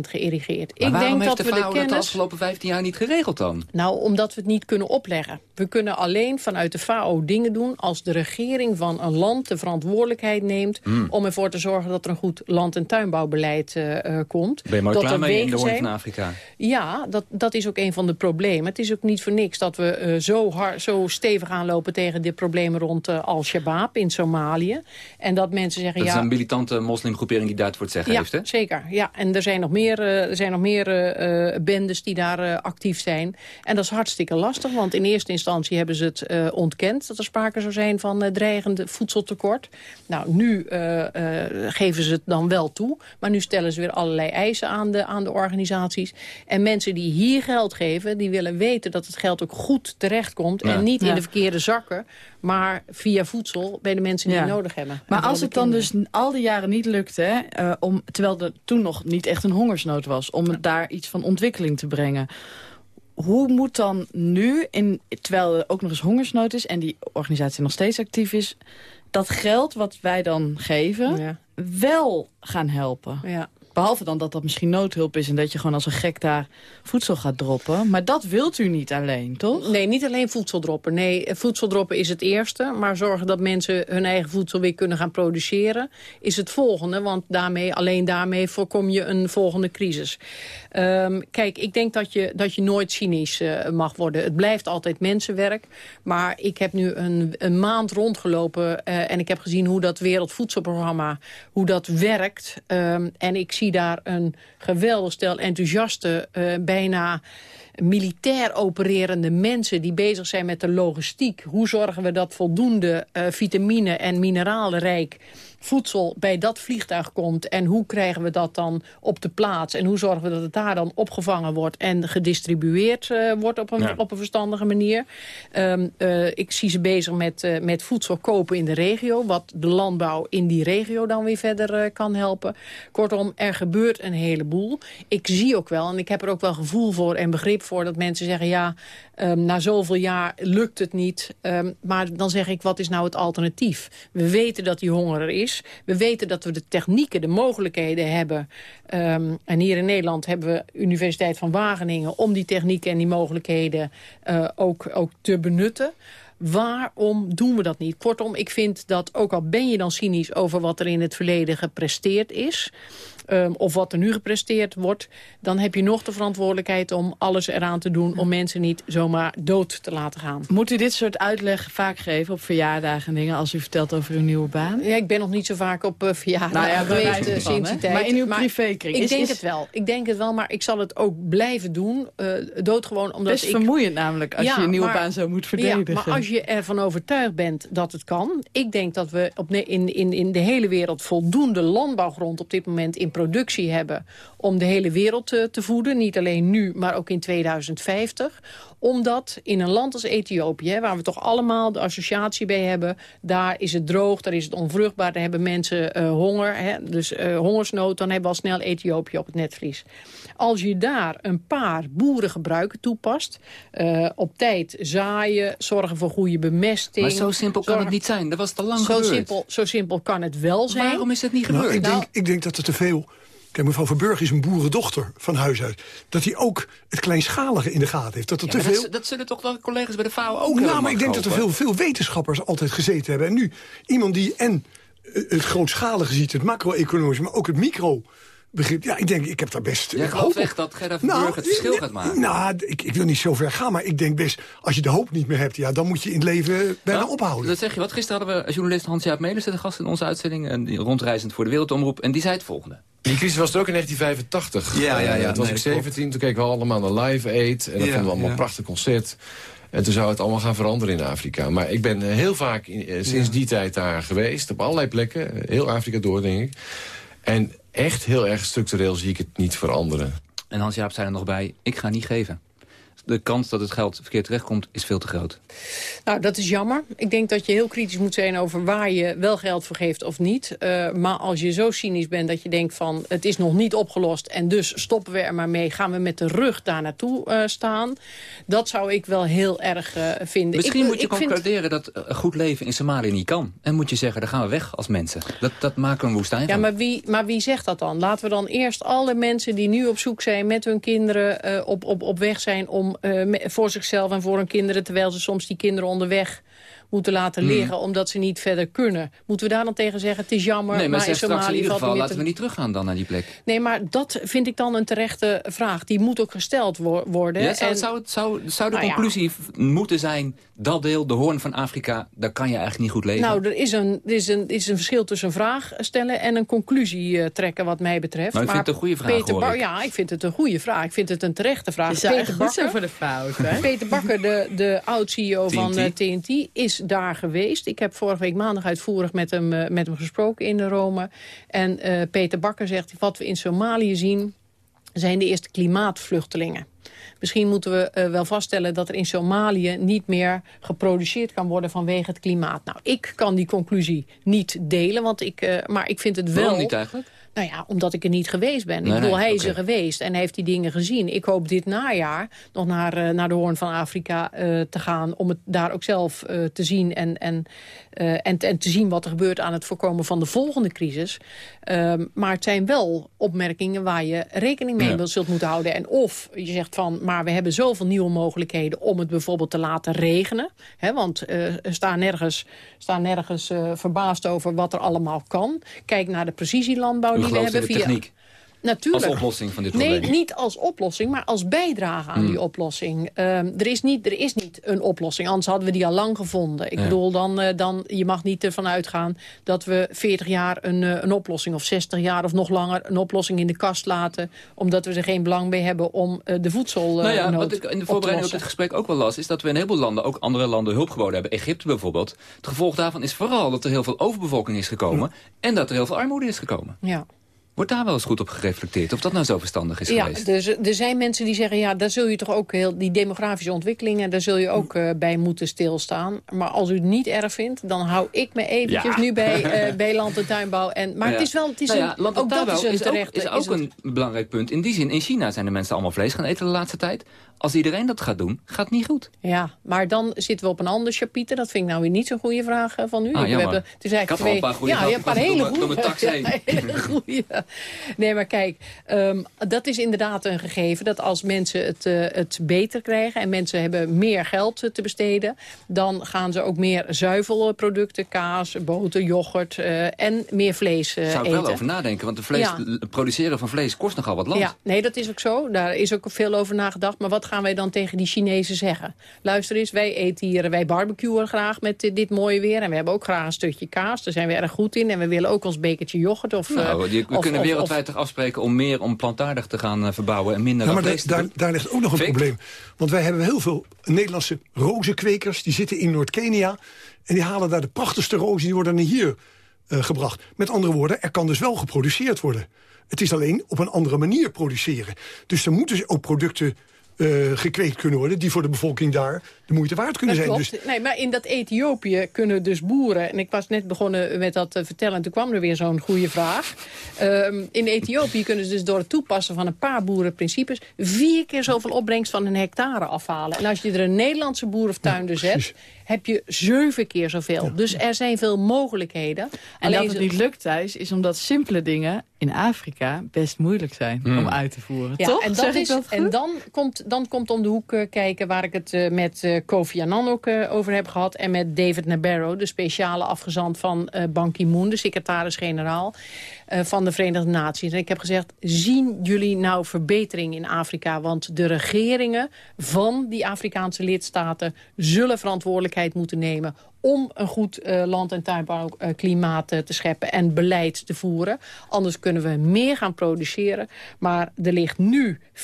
geïrrigeerd. Maar Ik waarom denk heeft dat de we de kennis... dat de afgelopen 15 jaar niet geregeld dan? Nou, omdat we het niet kunnen opleggen. We kunnen alleen vanuit de FAO dingen doen... als de regering van een land de verantwoordelijkheid neemt... Hmm. om ervoor te zorgen dat er een goed land- en tuinbouwbeleid uh, uh, komt. Ben je maar dat klaar mee in de hoorn van Afrika? Ja, dat, dat is ook een van de problemen. Het is ook niet voor niks dat we uh, zo, hard, zo stevig aanlopen... tegen de problemen rond Al-Shabaab in Somalië. En dat mensen zeggen... Dat ja, is een militante moslimgroepering die voor het zeggen ja, heeft, hè? zeker. Ja, en er zijn nog meer, er zijn nog meer bendes die daar actief zijn. En dat is hartstikke lastig, want in eerste instantie hebben ze het ontkend... dat er sprake zou zijn van uh, dreigende voedseltekort. Nou, nu uh, geven ze het dan wel toe. Maar nu stellen ze weer allerlei eisen aan de, aan de organisaties. En mensen die hier geld geven, die willen weten dat het geld ook goed terechtkomt... Ja. en niet Ja. in de verkeerde zakken, maar via voedsel bij de mensen die Ja. het nodig hebben. Maar als het de dan kinderen. dus al die jaren niet lukte, hè, eh, om, terwijl er toen nog niet echt een hongersnood was... om het daar iets van ontwikkeling te brengen... Hoe moet dan nu, in, terwijl er ook nog eens hongersnood is... en die organisatie nog steeds actief is... dat geld wat wij dan geven Ja. wel gaan helpen? Ja. Behalve dan dat dat misschien noodhulp is... en dat je gewoon als een gek daar voedsel gaat droppen. Maar dat wilt u niet alleen, toch? Nee, niet alleen voedseldroppen. Nee, voedseldroppen is het eerste. Maar zorgen dat mensen hun eigen voedsel weer kunnen gaan produceren... is het volgende, want daarmee, alleen daarmee voorkom je een volgende crisis. Ehm, kijk, ik denk dat je, dat je nooit cynisch eh, mag worden. Het blijft altijd mensenwerk. Maar ik heb nu een, maand rondgelopen... eh, en ik heb gezien hoe dat Wereldvoedselprogramma hoe dat werkt. Ehm, en ik zie daar een geweldig stel enthousiaste, eh, bijna militair opererende mensen die bezig zijn met de logistiek. Hoe zorgen we dat voldoende vitamine en mineralenrijk voedsel bij dat vliegtuig komt... en hoe krijgen we dat dan op de plaats... en hoe zorgen we dat het daar dan opgevangen wordt... en gedistribueerd uh, wordt op een, ja. op een verstandige manier. Um, uh, ik zie ze bezig met, uh, met voedsel kopen in de regio... wat de landbouw in die regio dan weer verder kan helpen. Kortom, er gebeurt een heleboel. Ik zie ook wel, en ik heb er ook wel gevoel voor en begrip voor... dat mensen zeggen, ja, um, na zoveel jaar lukt het niet. Um, maar dan zeg ik, wat is nou het alternatief? We weten dat die honger er is. We weten dat we de technieken, de mogelijkheden hebben. Um, en hier in Nederland hebben we Universiteit van Wageningen... om die technieken en die mogelijkheden uh, ook, ook te benutten. Waarom doen we dat niet? Kortom, ik vind dat ook al ben je dan cynisch over wat er in het verleden gepresteerd is... Um, of wat er nu gepresteerd wordt... dan heb je nog de verantwoordelijkheid om alles eraan te doen... om mensen niet zomaar dood te laten gaan. Moet u dit soort uitleg vaak geven op verjaardagen en dingen... als u vertelt over uw nieuwe baan? Ja, ik ben nog niet zo vaak op uh, verjaardagen nou ja, geweest uh, sinds die tijd. Maar in uw privékring? Ik is, denk is... het wel. Ik denk het wel, maar ik zal het ook blijven doen. Uh, doodgewoon omdat Best ik... vermoeiend namelijk, als ja, je een nieuwe maar, baan zo moet verdedigen. Ja, maar als je ervan overtuigd bent dat het kan... ik denk dat we op in, in, in de hele wereld voldoende landbouwgrond... op dit moment in productie hebben om de hele wereld te, te voeden. Niet alleen nu, maar ook in 2050 omdat in een land als Ethiopië, waar we toch allemaal de associatie bij hebben... daar is het droog, daar is het onvruchtbaar, daar hebben mensen uh, honger. Hè, dus uh, hongersnood, dan hebben we al snel Ethiopië op het netvlies. Als je daar een paar boerengebruiken toepast... Uh, op tijd zaaien, zorgen voor goede bemesting... Maar zo simpel kan het niet zijn, dat was te lang zo gebeurd. Simpel, zo simpel kan het wel zijn. Waarom is het niet gebeurd? Nou, ik, denk, ik denk dat het te veel Kijk, mevrouw Verburg is een boerendochter van huis uit. Dat hij ook het kleinschalige in de gaten heeft. Dat, er ja, te veel... dat, dat, zullen toch wel collega's bij de FAO ook Nou, maar ik denk dat er veel, veel wetenschappers altijd gezeten hebben. En nu iemand die en het grootschalige ziet, het macro-economische... maar ook het micro begrip. Ja, ik denk, ik heb daar best... Jij gelooft echt dat Gerda Verburg nou, het verschil gaat maken? Nou, ik, ik wil niet zo ver gaan, maar ik denk best... als je de hoop niet meer hebt, ja, dan moet je in het leven bijna nou, ophouden. Dat zeg je wat. Gisteren hadden we journalist Hans-Jaap Melissen de gast in onze uitzending... En rondreizend voor de Wereldomroep, en die zei het volgende. Die crisis was er ook in 1985. Ja, ja, ja. Toen was nee, ik 17, toen keken we allemaal naar Live Aid. En dat Ja, vonden we allemaal ja. een prachtig concert. En toen zou het allemaal gaan veranderen in Afrika. Maar ik ben eh, heel vaak in- eh, sinds Ja. die tijd daar geweest. Op allerlei plekken. eh, Heel Afrika door, denk ik. En echt heel erg structureel zie ik het niet veranderen. En Hans-Jaap zei er nog bij, ik ga niet geven. De kans dat het geld verkeerd terechtkomt is veel te groot. Nou, dat is jammer. Ik denk dat je heel kritisch moet zijn over waar je wel geld voor geeft of niet. Uh, maar als je zo cynisch bent dat je denkt van het is nog niet opgelost... en dus stoppen we er maar mee, gaan we met de rug daar naartoe uh, staan. Dat zou ik wel heel erg uh, vinden. Misschien ik, moet je ik vind- concluderen dat een goed leven in Somalië niet kan. En moet je zeggen, daar gaan we weg als mensen. Dat, dat maken we een woestijn Ja, van. maar wie, maar wie zegt dat dan? Laten we dan eerst alle mensen die nu op zoek zijn met hun kinderen op, op, op weg zijn om voor zichzelf en voor hun kinderen, terwijl ze soms die kinderen onderweg moeten laten Hmm. liggen omdat ze niet verder kunnen. Moeten we daar dan tegen zeggen, het is jammer, Nee, maar maar in zeg straks in Somalië ieder er geval, laten te- we niet teruggaan dan naar die plek. Nee, maar dat vind ik dan een terechte vraag. Die moet ook gesteld wo- worden. Ja, zou, En- zou, het- zou, zou de Nou conclusie moeten zijn... dat deel, de hoorn van Afrika, daar kan je eigenlijk niet goed leven? Nou, er is een, er is, een, er is een verschil tussen een vraag stellen en een conclusie eh, trekken wat mij betreft. Maar u vindt het een goede vraag, Peter hoor ik. Ja, ik vind het een goede vraag. Ik vind het een terechte vraag. Peter Bakker, voor de fout, hè? Peter Bakker, de, de oud-CEO van TNT. eh, TNT, is daar geweest. Ik heb vorige week maandag uitvoerig met hem, eh, met hem gesproken in de Rome. En eh, Peter Bakker zegt, wat we in Somalië zien... zijn de eerste klimaatvluchtelingen. Misschien moeten we eh, wel vaststellen dat er in Somalië niet meer geproduceerd kan worden vanwege het klimaat. Nou, ik kan die conclusie niet delen, want ik, maar ik vind het wel... Waarom niet eigenlijk? Nou ja, omdat ik er niet geweest ben. Nee, ik bedoel, nee, hij is er geweest en heeft die dingen gezien. Ik hoop dit najaar nog naar, eh, naar de Hoorn van Afrika eh, te gaan... om het daar ook zelf eh, te zien en, en, eh, en, en te zien wat er gebeurt... aan het voorkomen van de volgende crisis. Ehm, maar het zijn wel opmerkingen waar je rekening mee Ja. zult moeten houden. En of je zegt van, maar we hebben zoveel nieuwe mogelijkheden... om het bijvoorbeeld te laten regenen. Hè, want eh sta nergens, sta nergens eh, verbaasd over wat er allemaal kan. Kijk naar de precisielandbouw U die we hebben via... techniek. Natuurlijk. Als oplossing van dit nee, probleem? niet als oplossing, maar als bijdrage aan Hmm. die oplossing. Ehm, er, is niet, er is niet een oplossing, anders hadden we die al lang gevonden. Ik Ja. bedoel, dan, eh, dan, je mag niet ervan uitgaan dat we 40 jaar een, eh, een oplossing... of 60 jaar of nog langer een oplossing in de kast laten... omdat we er geen belang bij hebben om eh, de voedsel nou ja, wat ik in de voorbereiding op dit gesprek ook wel las... is dat we in een heleboel landen, ook andere landen, hulp geboden hebben. Egypte bijvoorbeeld. Het gevolg daarvan is vooral dat er heel veel overbevolking is gekomen... en dat er heel veel armoede is gekomen. Ja. Wordt daar wel eens goed op gereflecteerd? Of dat nou zo verstandig is Ja, geweest? dus er zijn mensen die zeggen... ja, daar zul je toch ook heel die demografische ontwikkelingen... daar zul je ook eh, bij moeten stilstaan. Maar als u het niet erg vindt... dan hou ik me eventjes Ja. nu bij, eh, bij land- en tuinbouw. En, maar Ja. het is wel... Het is Nou een, ja, ook dat is een is ook, is ook een- een belangrijk punt. In die zin, in China zijn de mensen allemaal vlees gaan eten de laatste tijd. Als iedereen dat gaat doen, gaat het niet goed. Ja, maar dan zitten we op een ander chapiter. Dat vind ik nou weer niet zo'n goede vraag eh, van u. Ah, Ik- jammer. het is eigenlijk Ik had twee, een paar goede ja, grappen, ja, een paar hele heen. Ja, goede. Nee, maar kijk, ehm, dat is inderdaad een gegeven... dat als mensen het, eh, het beter krijgen... en mensen hebben meer geld eh, te besteden... dan gaan ze ook meer zuivelproducten, kaas, boter, yoghurt... en meer vlees eh, Zou ik eten. wel over nadenken, want de vlees, Ja. het produceren van vlees kost nogal wat land. Ja, nee, dat is ook zo. Daar is ook veel over nagedacht. Maar wat gaan wij dan tegen die Chinezen zeggen? Luister eens, wij eten hier, wij barbecuen graag met eh, dit mooie weer. En we hebben ook graag een stukje kaas. Daar zijn we erg goed in. En we willen ook ons bekertje yoghurt. Of, Nou, eh, die- we of- kunnen of- wereldwijd toch afspreken om meer om plantaardig te gaan eh, verbouwen en minder Ja, maar daar, daar, ligt ook nog een probleem. Want wij hebben heel veel Nederlandse rozenkwekers. Die zitten in Noord-Kenia. En die halen daar de prachtigste rozen. Die worden naar hier eh, gebracht. Met andere woorden, er kan dus wel geproduceerd worden. Het is alleen op een andere manier produceren. Dus er moeten dus ook producten eh, gekweekt kunnen worden... die voor de bevolking daar de moeite waard kunnen Dat zijn. klopt. Dus Nee, maar in dat Ethiopië kunnen dus boeren... en ik was net begonnen met dat te vertellen... en toen kwam er weer zo'n goede vraag. Ehm, in Ethiopië kunnen ze dus door het toepassen van een paar boerenprincipes... vier keer zoveel opbrengst van een hectare afhalen. En als je er een Nederlandse boer of tuinder zet... heb je zeven keer zoveel. Dus er zijn veel mogelijkheden. En dat het niet lukt thuis is omdat simpele dingen in Afrika best moeilijk zijn Hmm. om uit te voeren. Ja, Toch? en, Zeg dat ik is, dat en dan komt, dan komt om de hoek eh, kijken waar ik het eh, met eh, Kofi Annan ook over heb gehad. En met David Nabarro, de speciale afgezant van eh, Ban Ki-moon, de secretaris-generaal eh, van de Verenigde Naties. En ik heb gezegd, zien jullie nou verbetering in Afrika? Want de regeringen van die Afrikaanse lidstaten zullen verantwoordelijkheid moeten nemen om een goed eh, land- en tuinbouwklimaat eh, te scheppen en beleid te voeren. Anders kunnen we meer gaan produceren. Maar er ligt nu 40%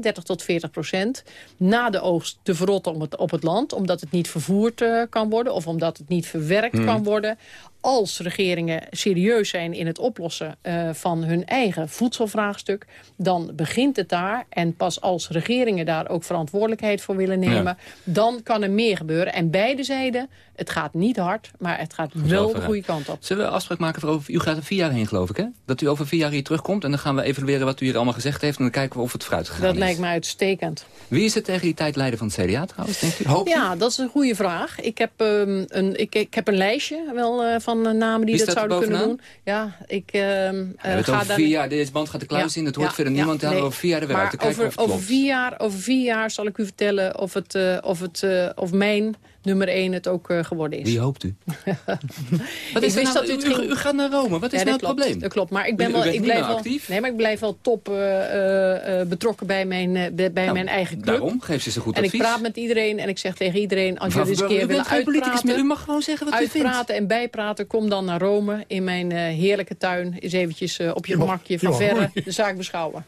30 tot 40 procent, na de oogst te verrotten het, op het land. Omdat het niet vervoerd eh, kan worden of omdat het niet verwerkt Hmm. kan worden. Als regeringen serieus zijn in het oplossen eh, van hun eigen voedselvraagstuk... dan begint het daar. En pas als regeringen daar ook verantwoordelijkheid voor willen nemen... Ja. dan kan er meer gebeuren. En beide zijden, het gaat niet hard, maar het gaat wel de goede kant op. Zullen we een afspraak maken voor over... U gaat er vier jaar heen, geloof ik, hè? Dat u over vier jaar hier terugkomt en dan gaan we evalueren wat u hier allemaal gezegd heeft... en dan kijken we of het vooruit gegaan Dat is. lijkt me uitstekend. Wie is het tegen die tijd leider van het CDA trouwens, denkt u? Hoopt? Ja, dat is een goede vraag. Ik heb, ehm, een, ik, ik heb een lijstje wel, eh, van eh, namen die dat zouden kunnen doen. Ja, ik ehm, eh, ga daar vier jaar, deze band gaat de kluis Ja, in. Dat hoort ja, verder ja, niemand. Nee. over vier jaar er weer Maar uit. Dan kijken over, over, vier jaar, over vier jaar zal ik u vertellen of, het, of, het, of mijn nummer één het ook eh, geworden is. Wie hoopt u? Wat is wist nou, dat u ging- u gaat naar Rome. Wat is Ja, nou dat het klopt, probleem? Dat klopt, maar ik ben U- wel, ik blijf wel, actief? Nee, maar ik blijf wel top eh, eh, betrokken bij mijn, eh, bij Nou, mijn eigen club. Daarom, geef ze een goed en advies. ik praat met iedereen en ik zeg tegen iedereen... als jullie eens een keer willen uitpraten... meer. U mag gewoon zeggen wat u vindt. uitpraten en bijpraten, kom dan naar Rome in mijn eh, heerlijke tuin. Eens eventjes op je gemakje je van verre de zaak beschouwen.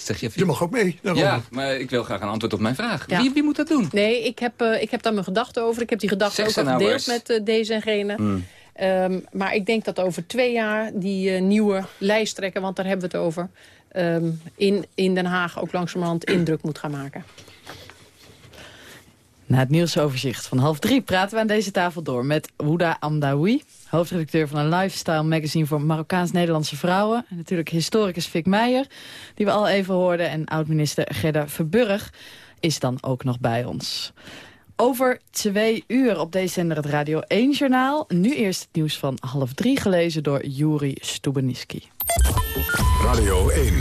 Zeg je, je mag ook mee ja, maar ik wil graag een antwoord op mijn vraag. Ja. Wie, wie moet dat doen? Nee, ik heb, eh, ik heb daar mijn gedachten over. Ik heb die gedachten ook al nou gedeeld met eh, deze en gene. Hmm. Ehm, maar ik denk dat over twee jaar die eh, nieuwe lijsttrekker, want daar hebben we het over... ehm, in, in Den Haag ook langzamerhand indruk moet gaan maken. Na het nieuwsoverzicht van half drie praten we aan deze tafel door met Houda Amdawi, hoofdredacteur van een lifestyle magazine voor Marokkaans-Nederlandse vrouwen. En natuurlijk historicus Fik Meijer, die we al even hoorden. En oud-minister Gerda Verburg is dan ook nog bij ons. Over twee uur op deze zender het Radio 1-journaal. Nu eerst het nieuws van half drie, gelezen door Juri Stubeniski. Radio 1,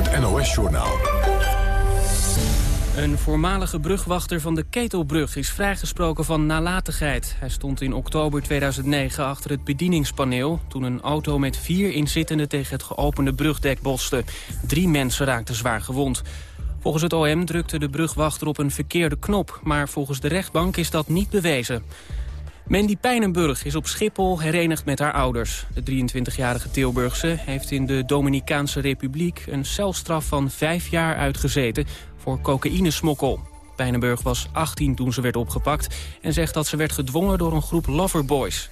het NOS-journaal. Een voormalige brugwachter van de Ketelbrug is vrijgesproken van nalatigheid. Hij stond in oktober 2009 achter het bedieningspaneel... toen een auto met vier inzittenden tegen het geopende brugdek botste. Drie mensen raakten zwaar gewond. Volgens het OM drukte de brugwachter op een verkeerde knop... maar volgens de rechtbank is dat niet bewezen. Mandy Pijnenburg is op Schiphol herenigd met haar ouders. De 23-jarige Tilburgse heeft in de Dominicaanse Republiek... een celstraf van vijf jaar uitgezeten voor cocaïnesmokkel. Pijnenburg was 18 toen ze werd opgepakt... en zegt dat ze werd gedwongen door een groep loverboys.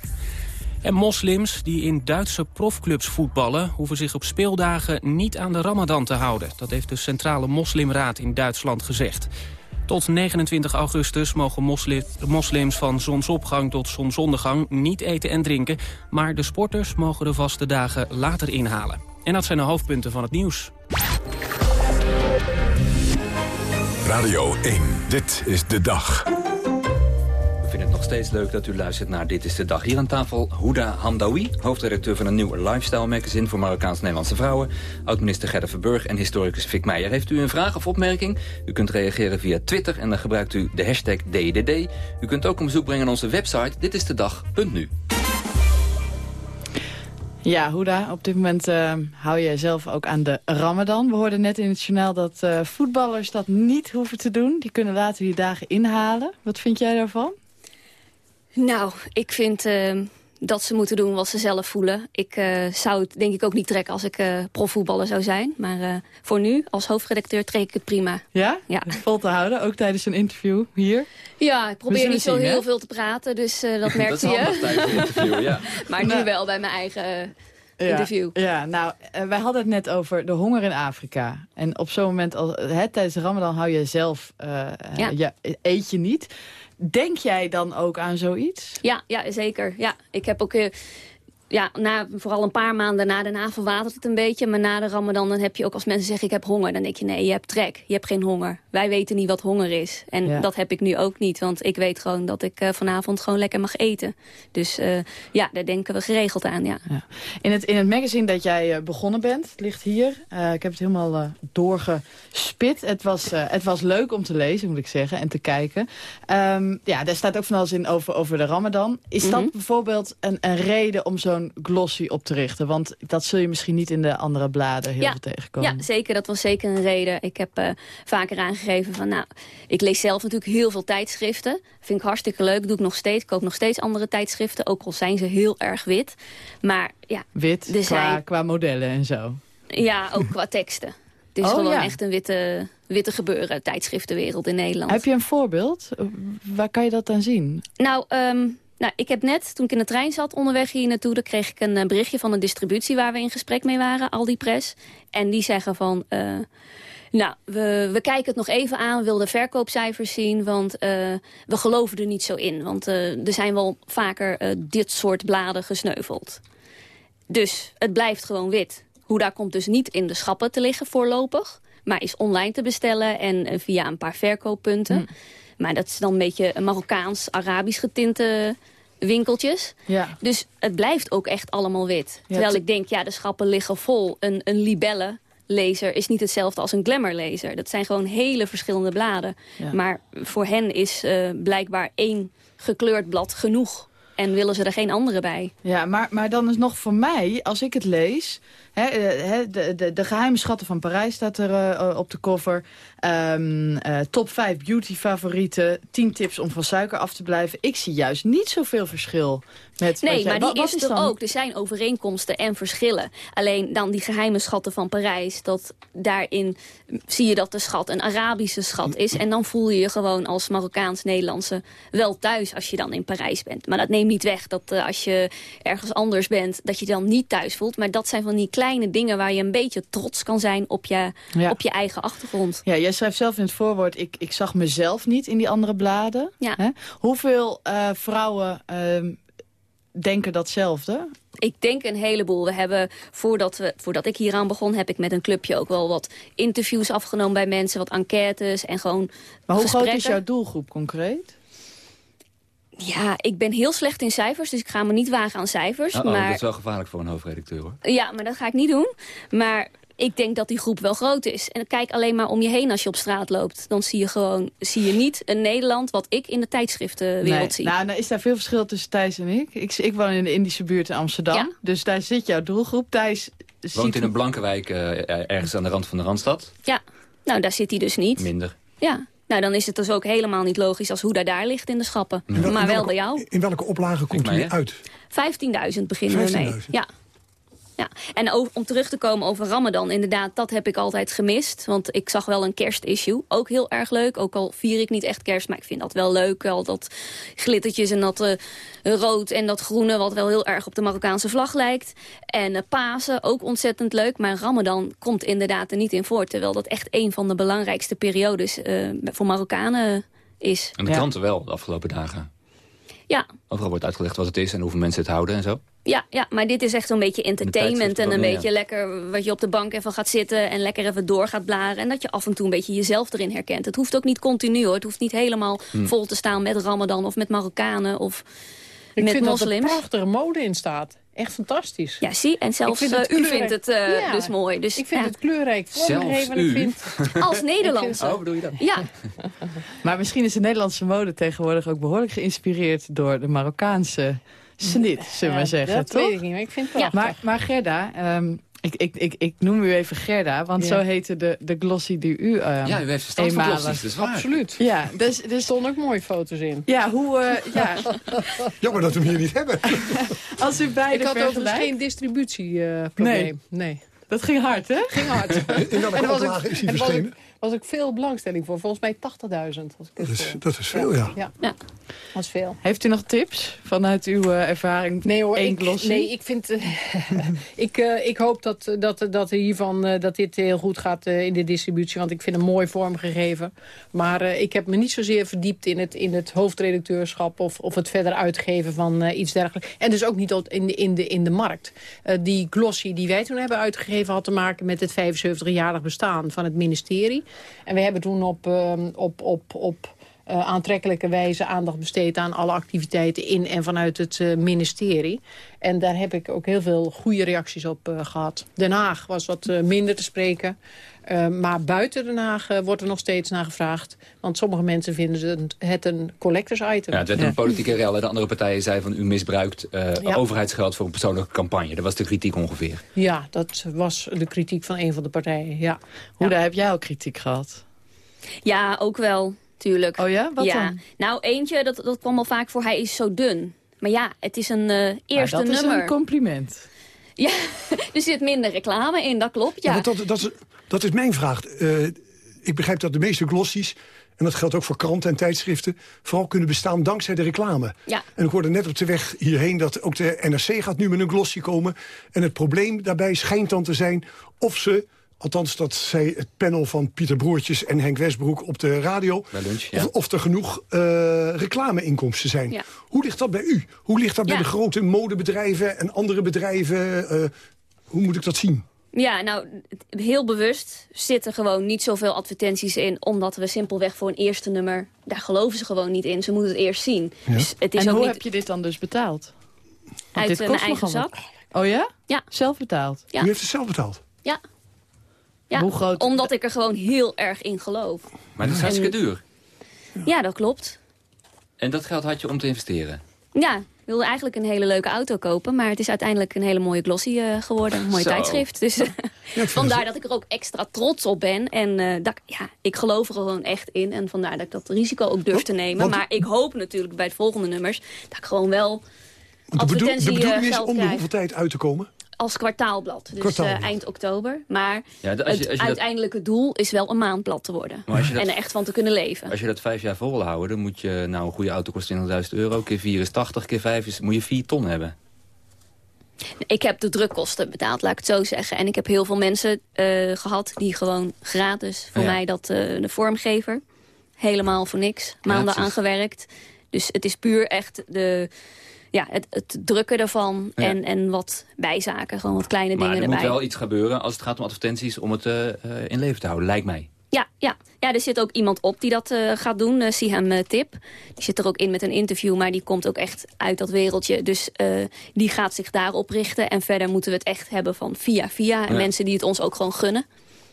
En moslims die in Duitse profclubs voetballen... hoeven zich op speeldagen niet aan de ramadan te houden. Dat heeft de Centrale Moslimraad in Duitsland gezegd. Tot 29 augustus mogen moslims van zonsopgang tot zonsondergang niet eten en drinken. Maar de sporters mogen de vaste dagen later inhalen. En dat zijn de hoofdpunten van het nieuws. Radio 1, dit is de dag. We vinden het nog steeds leuk dat u luistert naar Dit is de Dag. Hier aan tafel Houda Hamdawi, hoofdredacteur van een nieuw lifestyle magazine voor Marokkaans-Nederlandse vrouwen. Oud-minister Gerda Verburg en historicus Fik Meijer. Heeft u een vraag of opmerking? U kunt reageren via Twitter en dan gebruikt u de hashtag DDD. U kunt ook een bezoek brengen aan onze website ditistedag.nu. Ja, Hoeda, op dit moment uh, hou je zelf ook aan de ramadan. We hoorden net in het journaal dat uh, voetballers dat niet hoeven te doen. Die kunnen later die dagen inhalen. Wat vind jij daarvan? Nou, ik vind uh, dat ze moeten doen wat ze zelf voelen. Ik zou het denk ik ook niet trekken als ik profvoetballer zou zijn. Maar voor nu, als hoofdredacteur, trek ik het prima. Ja? Ja. Vol te houden, ook tijdens een interview hier? Ja, ik probeer niet zo heel veel te praten, dus uh, dat merkt je. dat is tijdens een interview, ja. maar nu wel bij mijn eigen uh, interview. Ja, nou, uh, wij hadden het net over de honger in Afrika. En op zo'n moment, als, hè, tijdens de ramadan hou je zelf, ja. ja. eet je niet. Denk jij dan ook aan zoiets? Ja, ja zeker. Ja, ik heb ook ja, na, vooral een paar maanden na daarna verwatert het een beetje. Maar na de ramadan dan heb je ook als mensen zeggen ik heb honger. Dan denk je nee, je hebt trek. Je hebt geen honger. Wij weten niet wat honger is. En dat heb ik nu ook niet. Want ik weet gewoon dat ik uh, vanavond gewoon lekker mag eten. Dus uh, ja, daar denken we geregeld aan, ja. ja. In, het, in het magazine dat jij uh, begonnen bent, het ligt hier. ik heb het helemaal doorgespit. Het was, het was leuk om te lezen, moet ik zeggen. En te kijken. Um, ja, daar staat ook van alles in over, over de ramadan. Is mm -hmm. dat bijvoorbeeld een, een reden om zo glossy op te richten? Want dat zul je misschien niet in de andere bladen heel ja, veel tegenkomen. Ja, zeker. Dat was zeker een reden. Ik heb uh, vaker aangegeven van, nou, ik lees zelf natuurlijk heel veel tijdschriften. Vind ik hartstikke leuk. Doe ik nog steeds. Koop nog steeds andere tijdschriften. Ook al zijn ze heel erg wit. Maar ja. Wit, qua, zijn... qua modellen en zo. Ja, ook qua teksten. Het is oh, gewoon ja. echt een witte, witte gebeuren, tijdschriftenwereld in Nederland. Heb je een voorbeeld? Waar kan je dat dan zien? Nou, um, nou, ik heb net, toen ik in de trein zat onderweg hier naartoe... kreeg ik een berichtje van een distributie waar we in gesprek mee waren, Aldi Press. En die zeggen van... Uh, nou, we, we kijken het nog even aan, we willen de verkoopcijfers zien... want uh, we geloven er niet zo in. Want er zijn wel vaker dit soort bladen gesneuveld. Dus het blijft gewoon wit. Daar komt dus niet in de schappen te liggen voorlopig... maar is online te bestellen en via een paar verkooppunten... Mm. Maar dat is dan een beetje Marokkaans-Arabisch getinte winkeltjes. Ja. Dus het blijft ook echt allemaal wit. Terwijl ik denk, ja, de schappen liggen vol. Een, een libelle laser is niet hetzelfde als een glamour. Dat zijn gewoon hele verschillende bladen. Ja. Maar voor hen is uh, blijkbaar één gekleurd blad genoeg. En willen ze er geen andere bij. Ja, maar, maar dan is nog voor mij, als ik het lees... Hè, de, de, de geheime schatten van Parijs staat er uh, op de cover. Um, uh, top 5 beauty favorieten. 10 tips om van suiker af te blijven. Ik zie juist niet zoveel verschil met Nee, maar die is, is er dan... ook. Er zijn overeenkomsten en verschillen. Alleen dan die geheime schatten van Parijs. Dat daarin zie je dat de schat een Arabische schat is. En dan voel je je gewoon als Marokkaans-Nederlandse wel thuis als je dan in Parijs bent. Maar dat neemt niet weg dat uh, als je ergens anders bent, dat je dan niet thuis voelt. Maar dat zijn van die kleine dingen waar je een beetje trots kan zijn op je, ja. op je eigen achtergrond. Ja, jij schrijft zelf in het voorwoord, ik, ik zag mezelf niet in die andere bladen. Ja. Hè? Hoeveel uh, vrouwen uh, denken datzelfde? Ik denk een heleboel. We hebben, voordat, we, voordat ik hieraan begon, heb ik met een clubje ook wel wat interviews afgenomen bij mensen, wat enquêtes en gewoon Maar hoe gesprekken. groot is jouw doelgroep concreet? Ja, ik ben heel slecht in cijfers, dus ik ga me niet wagen aan cijfers. Oh, maar... Dat is wel gevaarlijk voor een hoofdredacteur, hoor. Ja, maar dat ga ik niet doen. Maar ik denk dat die groep wel groot is. En kijk alleen maar om je heen als je op straat loopt. Dan zie je gewoon zie je niet een Nederland wat ik in de tijdschriftenwereld nee. zie. Nou, nou, is daar veel verschil tussen Thijs en ik. Ik, ik woon in de Indische buurt in Amsterdam. Ja. Dus daar zit jouw doelgroep. Thijs Woont ziet in een blanke wijk eh, ergens aan de rand van de Randstad. Ja, nou daar zit hij dus niet. Minder. Ja, nou dan is het dus ook helemaal niet logisch als hoe daar daar ligt in de schappen. Maar wel bij jou. In welke oplage komt u hè? uit? 15.000 beginnen we mee. 15.000? Ja. Ja, en over- om terug te komen over Ramadan, inderdaad, dat heb ik altijd gemist. Want ik zag wel een kerstissue, ook heel erg leuk. Ook al vier ik niet echt kerst, maar ik vind dat wel leuk. Al dat glittertjes en dat eh, rood en dat groene, wat wel heel erg op de Marokkaanse vlag lijkt. En eh, Pasen, ook ontzettend leuk. Maar Ramadan komt inderdaad er niet in voor. Terwijl dat echt een van de belangrijkste periodes eh, voor Marokkanen is. En de Ja. kranten wel, de afgelopen dagen. Ja, Overal wordt uitgelegd wat het is en hoeveel mensen het houden en zo. Ja, ja, maar dit is echt zo'n beetje entertainment en een meer, beetje ja. lekker wat je op de bank even gaat zitten en lekker even door gaat bladeren. En dat je af en toe een beetje jezelf erin herkent. Het hoeft ook niet continu hoor. Het hoeft niet helemaal Hm. vol te staan met Ramadan of met Marokkanen of Ik met vind dat er moslims. prachtige mode in staat. Echt fantastisch. Ja, zie, en zelfs Ik vind eh, u vindt het eh, Ja. dus mooi. Dus, Ik vind ja, het kleurrijk. Zelfs en Ik u? vind, Als Nederlandse. Oh, bedoel je dat? Ja, Maar misschien is de Nederlandse mode tegenwoordig ook behoorlijk geïnspireerd door de Marokkaanse snit, zullen we Ja, maar zeggen. dat toch? weet ik niet, maar ik vind het. Maar, maar Gerda, ehm, ik, ik, ik, ik noem u even Gerda, want Ja. zo heette de, de glossy die u ehm, Ja, u heeft verstand van glossies, dat is waar. Absoluut. Ja, dus, Er dus stonden ook mooie foto's in. ja, hoe, eh, ja, Jammer dat we hem hier niet hebben. als u beide Ik had overigens vergelijkt- geen distributieprobleem. nee. Dat ging hard, hè? Ging hard. In welke En was ook- oplage is hij en er was ook- verschenen? Was ook veel belangstelling voor. Volgens mij 80.000. als ik Dat is, dat is veel, ja. Ja, Ja. dat is veel. Heeft u nog tips vanuit uw eh, ervaring? Nee hoor, ik, nee, ik vind... eh, ik, eh, ik hoop dat, dat, dat, hiervan, dat dit heel goed gaat in de distributie. Want ik vind hem mooi vormgegeven. Maar eh, ik heb me niet zozeer verdiept in het, in het hoofdredacteurschap... Of, of het verder uitgeven van iets dergelijks. En dus ook niet in de, in de, in de markt. Eh, die glossy die wij toen hebben uitgegeven... had te maken met het 75-jarig bestaan van het ministerie. En we hebben toen op, eh, op, op, op eh, aantrekkelijke wijze aandacht besteed aan alle activiteiten in en vanuit het eh, ministerie. En daar heb ik ook heel veel goede reacties op eh, gehad. Den Haag was wat minder te spreken. Eh, maar buiten Den Haag wordt er nog steeds naar gevraagd. Want sommige mensen vinden het, een collectors item. Ja, het werd een politieke rel. De andere partijen zeiden van u misbruikt eh, Ja. overheidsgeld voor een persoonlijke campagne. Dat was de kritiek ongeveer. Ja, dat was de kritiek van een van de partijen. Ja. Hoe Ja. daar heb jij ook kritiek gehad? ja ook wel, tuurlijk. Oh ja? Wat ja. dan? Nou, eentje, dat, dat kwam al vaak voor, hij is zo dun. Maar ja, het is een eh, eerste Maar dat nummer. is een compliment. Ja, er zit minder reclame in, dat klopt. Ja. Dat, dat, is, dat is mijn vraag. Eh, ik begrijp dat de meeste glossies, en dat geldt ook voor kranten en tijdschriften... vooral kunnen bestaan dankzij de reclame. Ja. En ik hoorde net op de weg hierheen dat ook de NRC gaat nu met een glossy komen. En het probleem daarbij schijnt dan te zijn of ze... Althans, dat zei het panel van Pieter Broertjes en Henk Westbroek op de radio. Bij lunch, ja. of, of er genoeg eh, reclameinkomsten zijn. Ja. Hoe ligt dat bij u? Hoe ligt dat bij de grote modebedrijven en andere bedrijven? Eh, hoe moet ik dat zien? Ja, nou, heel bewust zitten gewoon niet zoveel advertenties in... omdat we simpelweg voor een eerste nummer... daar geloven ze gewoon niet in. Ze moeten het eerst zien. Dus het is en ook hoe niet heb je dit dan dus betaald? Want uit dit kost mijn eigen zak. wat. Oh ja? Ja. Zelf betaald? Ja. U heeft het zelf betaald. Ja. Ja. Hoe groot- Omdat ik er gewoon heel erg in geloof. Maar het is hartstikke duur. Ja, dat klopt. En dat geld had je om te investeren. Ja, ik wilde eigenlijk een hele leuke auto kopen... maar het is uiteindelijk een hele mooie glossy eh, geworden. Een mooi Zo. tijdschrift. Dus eh, vandaar dat ik er ook extra trots op ben. En eh, dat, ik- ja, ik geloof er gewoon echt in. En vandaar dat ik dat risico ook durf te nemen. want- maar ik hoop natuurlijk bij het volgende nummers... dat ik gewoon wel Want de, bedoel- de advertentie bedoeling is om de hoeveel tijd uit te komen? Als kwartaalblad. Dus Kwartaalblad. eh, eind oktober. Maar Ja, de- als je- het als je dat- uiteindelijke doel is wel een maandblad te worden. Maar als je dat- En er echt van te kunnen leven. Als je dat vijf jaar vol wil houden, dan moet je... Nou, een goede auto kost 20.000 euro. Keer 4 is 80, keer 5 is... Moet je 4 ton hebben. Ik heb de drukkosten betaald, laat ik het zo zeggen. En ik heb heel veel mensen eh, gehad die gewoon gratis voor Ja. mij dat eh, de vormgever. Helemaal voor niks. Maanden precies. aan gewerkt. Dus het is puur echt de, ja, het, het drukken ervan Ja. en, en wat bijzaken. Gewoon wat kleine Maar dingen er moet erbij. wel iets gebeuren als het gaat om advertenties... om het eh, eh, in leven te houden, lijkt mij. Ja, ja. ja, er zit ook iemand op die dat uh, gaat doen, uh, Siham uh, Tip. Die zit er ook in met een interview, maar die komt ook echt uit dat wereldje. Dus die gaat zich daarop richten. En verder moeten we het echt hebben van via via. En ja. mensen die het ons ook gewoon gunnen.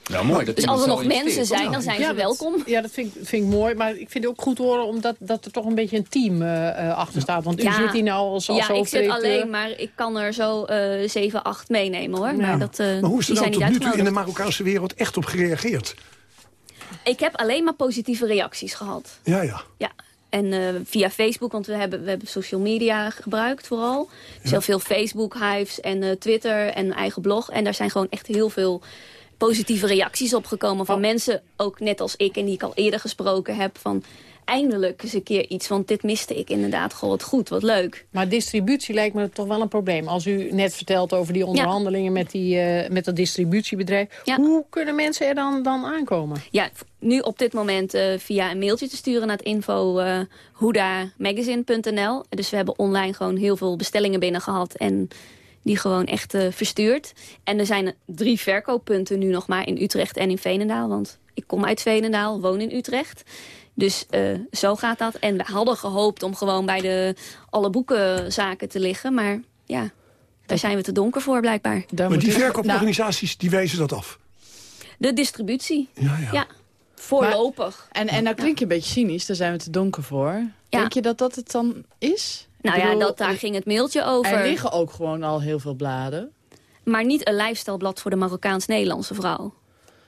Nou, mooi. Dat dus als er nog mensen zijn, dan zijn ja, ze welkom. ja, dat vind, vind, ik mooi. Maar ik vind het ook goed horen omdat dat er toch een beetje een team uh, achter staat. Want u zit hier nou als, als Ja, ik zit alleen, maar ik kan er zo uh, 7, 8 meenemen hoor. Maar, dat, uh, maar hoe is er nou tot nu toe in de Marokkaanse wereld echt op gereageerd? Ik heb alleen maar positieve reacties gehad. Ja, ja. Ja. En uh, via Facebook, want we hebben, we hebben social media gebruikt vooral. Dus heel veel Facebook-hives en uh, Twitter en eigen blog. En daar zijn gewoon echt heel veel positieve reacties op gekomen van mensen, ook net als ik en die ik al eerder gesproken heb, van eindelijk eens een keer iets, want dit miste ik inderdaad. gewoon wat goed, wat leuk. Maar distributie lijkt me toch wel een probleem. Als u net vertelt over die onderhandelingen ja. met, die, uh, met dat distributiebedrijf. Ja. Hoe kunnen mensen er dan, dan aankomen? Ja, nu op dit moment uh, via een mailtje te sturen naar het info uh. Dus we hebben online gewoon heel veel bestellingen binnen gehad en die gewoon echt uh, verstuurd. En er zijn drie verkooppunten nu nog maar in Utrecht en in Veenendaal. Want ik kom uit Veenendaal, woon in Utrecht. Dus uh, zo gaat dat. En we hadden gehoopt om gewoon bij de alle boekenzaken te liggen. Maar ja, daar zijn we te donker voor blijkbaar. Daar maar die verkooporganisaties, nou, die wijzen dat af? De distributie. Ja, ja. ja voorlopig. Maar, en, en nou klink je een beetje cynisch, daar zijn we te donker voor. Ja. Denk je dat dat het dan is? Nou bedoel, ja, dat, daar ging het mailtje over. Er liggen ook gewoon al heel veel bladen. Maar niet een lifestyleblad voor de Marokkaans-Nederlandse vrouw.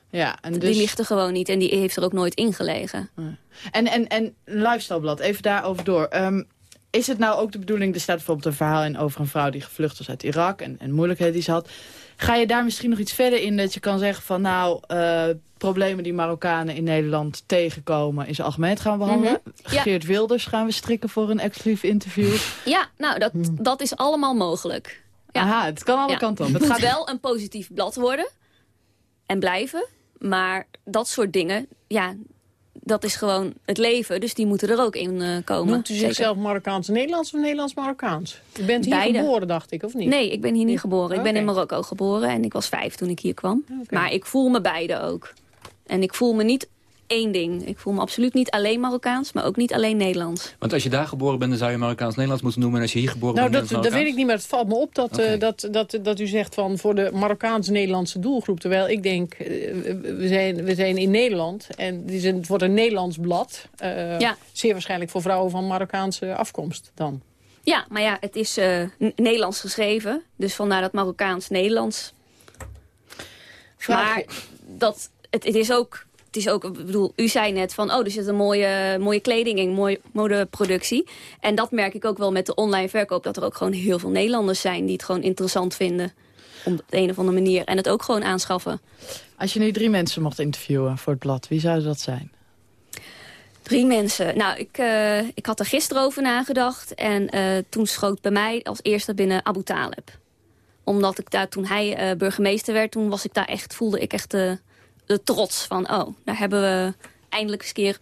Ja, en dus... Die ligt er gewoon niet en die heeft er ook nooit ingelegen. Ja. En, en, en een lifestyleblad, even daarover door. Um, is het nou ook de bedoeling, er staat bijvoorbeeld een verhaal in over een vrouw die gevlucht was uit Irak en, en moeilijkheden die ze had. Ga je daar misschien nog iets verder in dat je kan zeggen van nou, uh, problemen die Marokkanen in Nederland tegenkomen in zijn algemeen gaan behandelen? Mm -hmm. ja. Geert Wilders gaan we strikken voor een exclusief interview. Ja, nou dat, dat is allemaal mogelijk. Ja. Aha, het kan alle ja. kanten op. Het, het gaat wel een positief blad worden en blijven. Maar dat soort dingen, ja, dat is gewoon het leven. Dus die moeten er ook in uh, komen. Noemt u zichzelf Marokkaans-Nederlands of Nederlands-Marokkaans? U bent hier Beide. geboren, dacht ik, of niet? Nee, ik ben hier niet geboren. Ik ben in Marokko geboren en ik was vijf toen ik hier kwam. Okay. Maar ik voel me beide ook. En ik voel me niet één ding. Ik voel me absoluut niet alleen Marokkaans, maar ook niet alleen Nederlands. Want als je daar geboren bent, dan zou je Marokkaans-Nederlands moeten noemen. En als je hier geboren nou, bent, dat, dat weet ik niet, maar het valt me op dat, okay. uh, dat, dat, dat u zegt van voor de Marokkaans-Nederlandse doelgroep. Terwijl ik denk, uh, we, zijn, we zijn in Nederland en het wordt een Nederlands blad. Uh, ja. Zeer waarschijnlijk voor vrouwen van Marokkaanse afkomst dan. Ja, maar ja, het is Nederlands geschreven. Dus vandaar dat Marokkaans-Nederlands. Maar dat, het, het is ook het is ook, ik bedoel, u zei net van, oh, er zit een mooie, mooie kleding in, mooie modeproductie. En dat merk ik ook wel met de online verkoop, dat er ook gewoon heel veel Nederlanders zijn die het gewoon interessant vinden. Op de een of andere manier. En het ook gewoon aanschaffen. Als je nu drie mensen mocht interviewen voor het blad, wie zouden dat zijn? Drie mensen. Nou, ik, uh, ik had er gisteren over nagedacht. En uh, toen schoot bij mij als eerste binnen Abu Talib. Omdat ik daar, toen hij uh, burgemeester werd, toen was ik daar echt, voelde ik echt de trots van, oh, daar hebben we eindelijk eens keer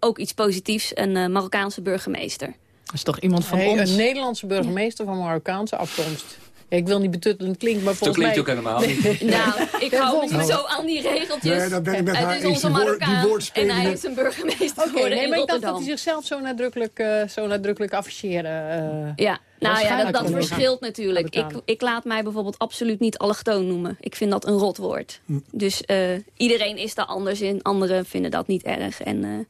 ook iets positiefs. Een uh, Marokkaanse burgemeester. Dat is toch iemand van hey, ons? Een Nederlandse burgemeester ja. van Marokkaanse afkomst. Ik wil niet betuttelend klinken, maar volgens mij... mij... ook helemaal niet. nou, ik hou me niet zo aan die regeltjes. Nee, ben ik met het haar is onze Marokkaan en hij is een burgemeester Oké, geworden nee, maar ik dacht dat hij zichzelf zo nadrukkelijk, uh, zo nadrukkelijk afficheren. Uh, ja, nou ja, dat, dat verschilt natuurlijk. Ik, ik laat mij bijvoorbeeld absoluut niet allochtoon noemen. Ik vind dat een rotwoord. Hm. Dus uh, iedereen is daar anders in. Anderen vinden dat niet erg. En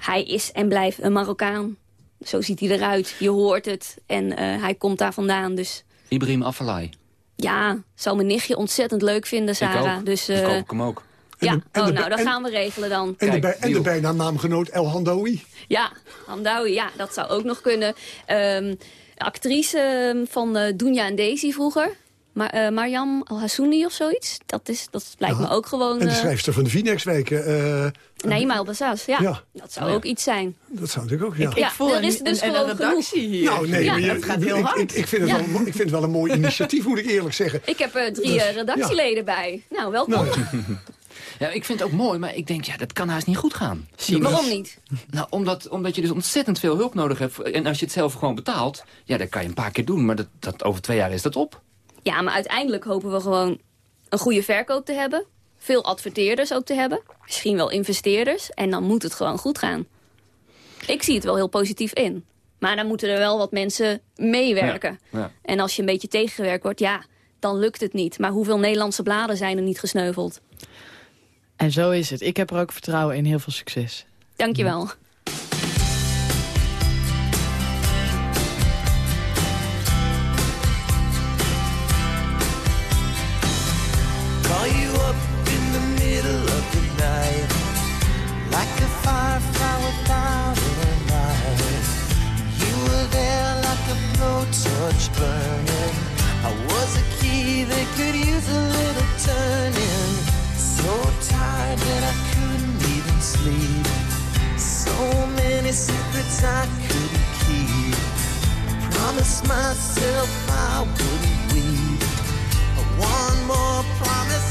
hij is en blijft een Marokkaan. Zo ziet hij eruit. Je hoort het. En hij komt daar vandaan. Dus... Ibrahim Afellay. Ja, zou mijn nichtje ontzettend leuk vinden, Sarah. Ik ook. Dus, uh, ik, ook, hem ook. Ja, de, oh, nou, dat gaan we regelen dan. En, Kijk, de, en de bijnaamgenoot El Handoui. Ja, Handoui, ja, dat zou ook nog kunnen. Um, actrice van uh, Dunja en Daisy vroeger. Maar, uh, Mariam Al-Hassouni of zoiets. Dat, is, dat lijkt ja. me ook gewoon... En de schrijfster van de Vinex-weken. Uh, Naima El-Bassas, ja. ja. Dat zou ook iets zijn. Dat zou natuurlijk ook, ja. Ik, ik voel er is dus een, gewoon een redactie genoeg. hier. Nou, nee, ja, maar je, dat gaat heel ik, hard. Ik, ik, vind het wel, ik vind het wel een mooi initiatief, moet ik eerlijk zeggen. Ik heb er drie dus, redactieleden bij. Nou, welkom. Nou, Ja, ik vind het ook mooi, maar ik denk, ja, dat kan haast niet goed gaan. Ja, Waarom niet? Nou, omdat, omdat je dus ontzettend veel hulp nodig hebt. En als je het zelf gewoon betaalt, ja, dan kan je een paar keer doen. Maar dat, dat, over twee jaar is dat op. Ja, maar uiteindelijk hopen we gewoon een goede verkoop te hebben. Veel adverteerders ook te hebben misschien wel investeerders. En dan moet het gewoon goed gaan. Ik zie het wel heel positief in. Maar dan moeten er wel wat mensen meewerken. En als je een beetje tegengewerkt wordt, ja, dan lukt het niet. Maar hoeveel Nederlandse bladen zijn er niet gesneuveld? En zo is het. Ik heb er ook vertrouwen in. Heel veel succes. Dankjewel. wel. nights I couldn't keep. Promised myself I wouldn't weep. One more promise.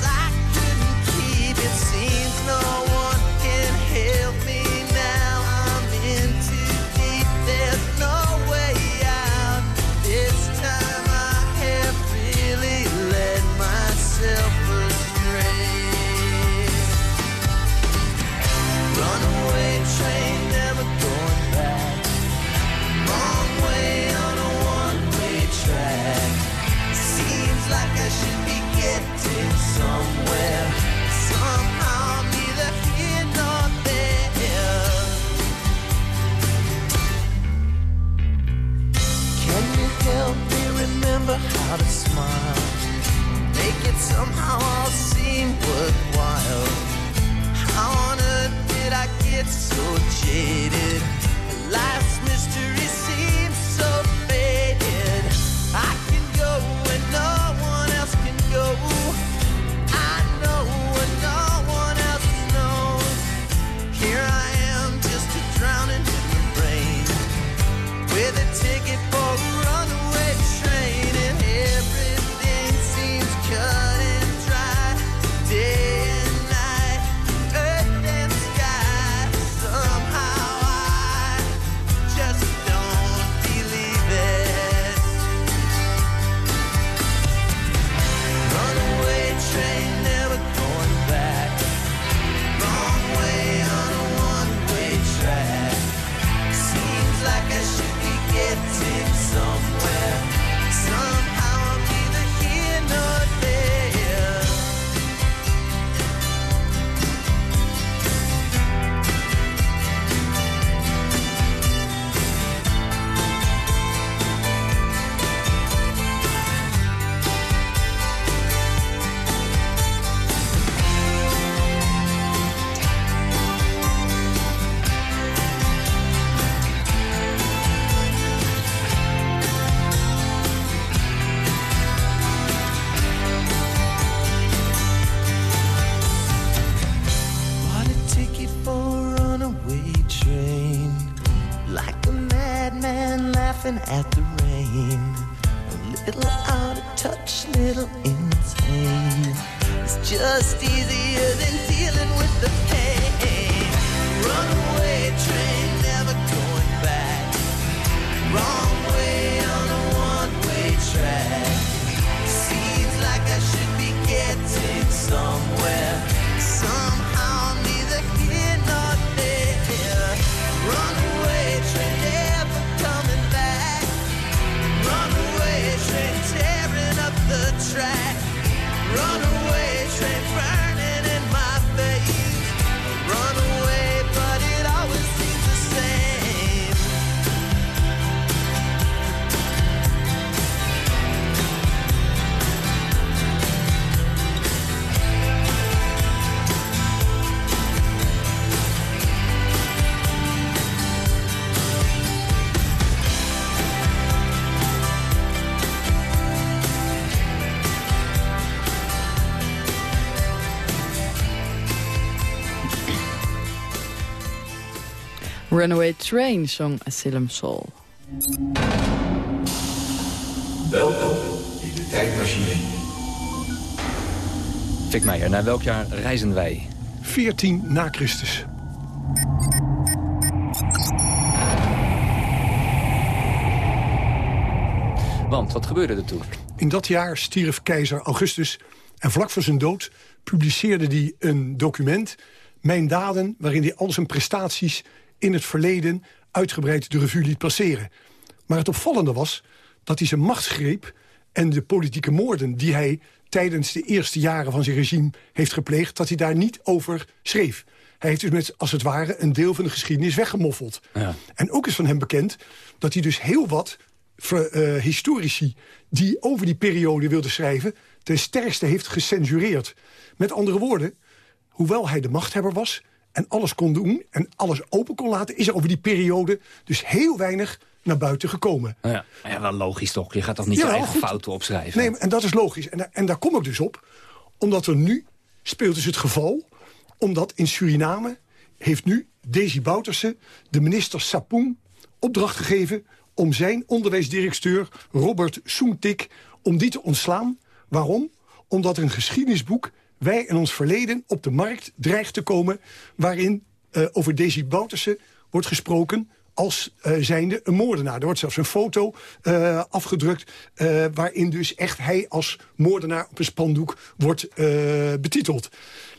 Runaway Train zong Asylum Soul. Welkom in de tijdmachine. Fik Meijer, naar welk jaar reizen wij? 14 na Christus. Want wat gebeurde er toen? In dat jaar stierf keizer Augustus en vlak voor zijn dood publiceerde hij een document... Mijn daden, waarin hij al zijn prestaties in het verleden uitgebreid de revue liet passeren. Maar het opvallende was dat hij zijn machtsgreep en de politieke moorden die hij tijdens de eerste jaren van zijn regime heeft gepleegd... dat hij daar niet over schreef. Hij heeft dus met, als het ware, een deel van de geschiedenis weggemoffeld. Ja. En ook is van hem bekend dat hij dus heel wat ver- eh, historici... die over die periode wilden schrijven... ten sterkste heeft gecensureerd. Met andere woorden, hoewel hij de machthebber was... en alles kon doen en alles open kon laten... is er over die periode dus heel weinig naar buiten gekomen. Ja. ja, wel logisch toch? Je gaat toch niet Ja, je eigen goed. fouten opschrijven? Nee, en dat is logisch. En, daar- en daar kom ik dus op. Omdat er nu speelt dus het geval... omdat in Suriname heeft nu Desi Bouterse... de minister Sapoen opdracht gegeven... om zijn onderwijsdirecteur Robert Soentik... om die te ontslaan. Waarom? Omdat er een geschiedenisboek... wij in ons verleden op de markt dreigt te komen... waarin eh, over Desi Bouterse wordt gesproken als eh, zijnde een moordenaar. Er wordt zelfs een foto eh, afgedrukt... waarin dus echt hij als moordenaar op een spandoek wordt betiteld.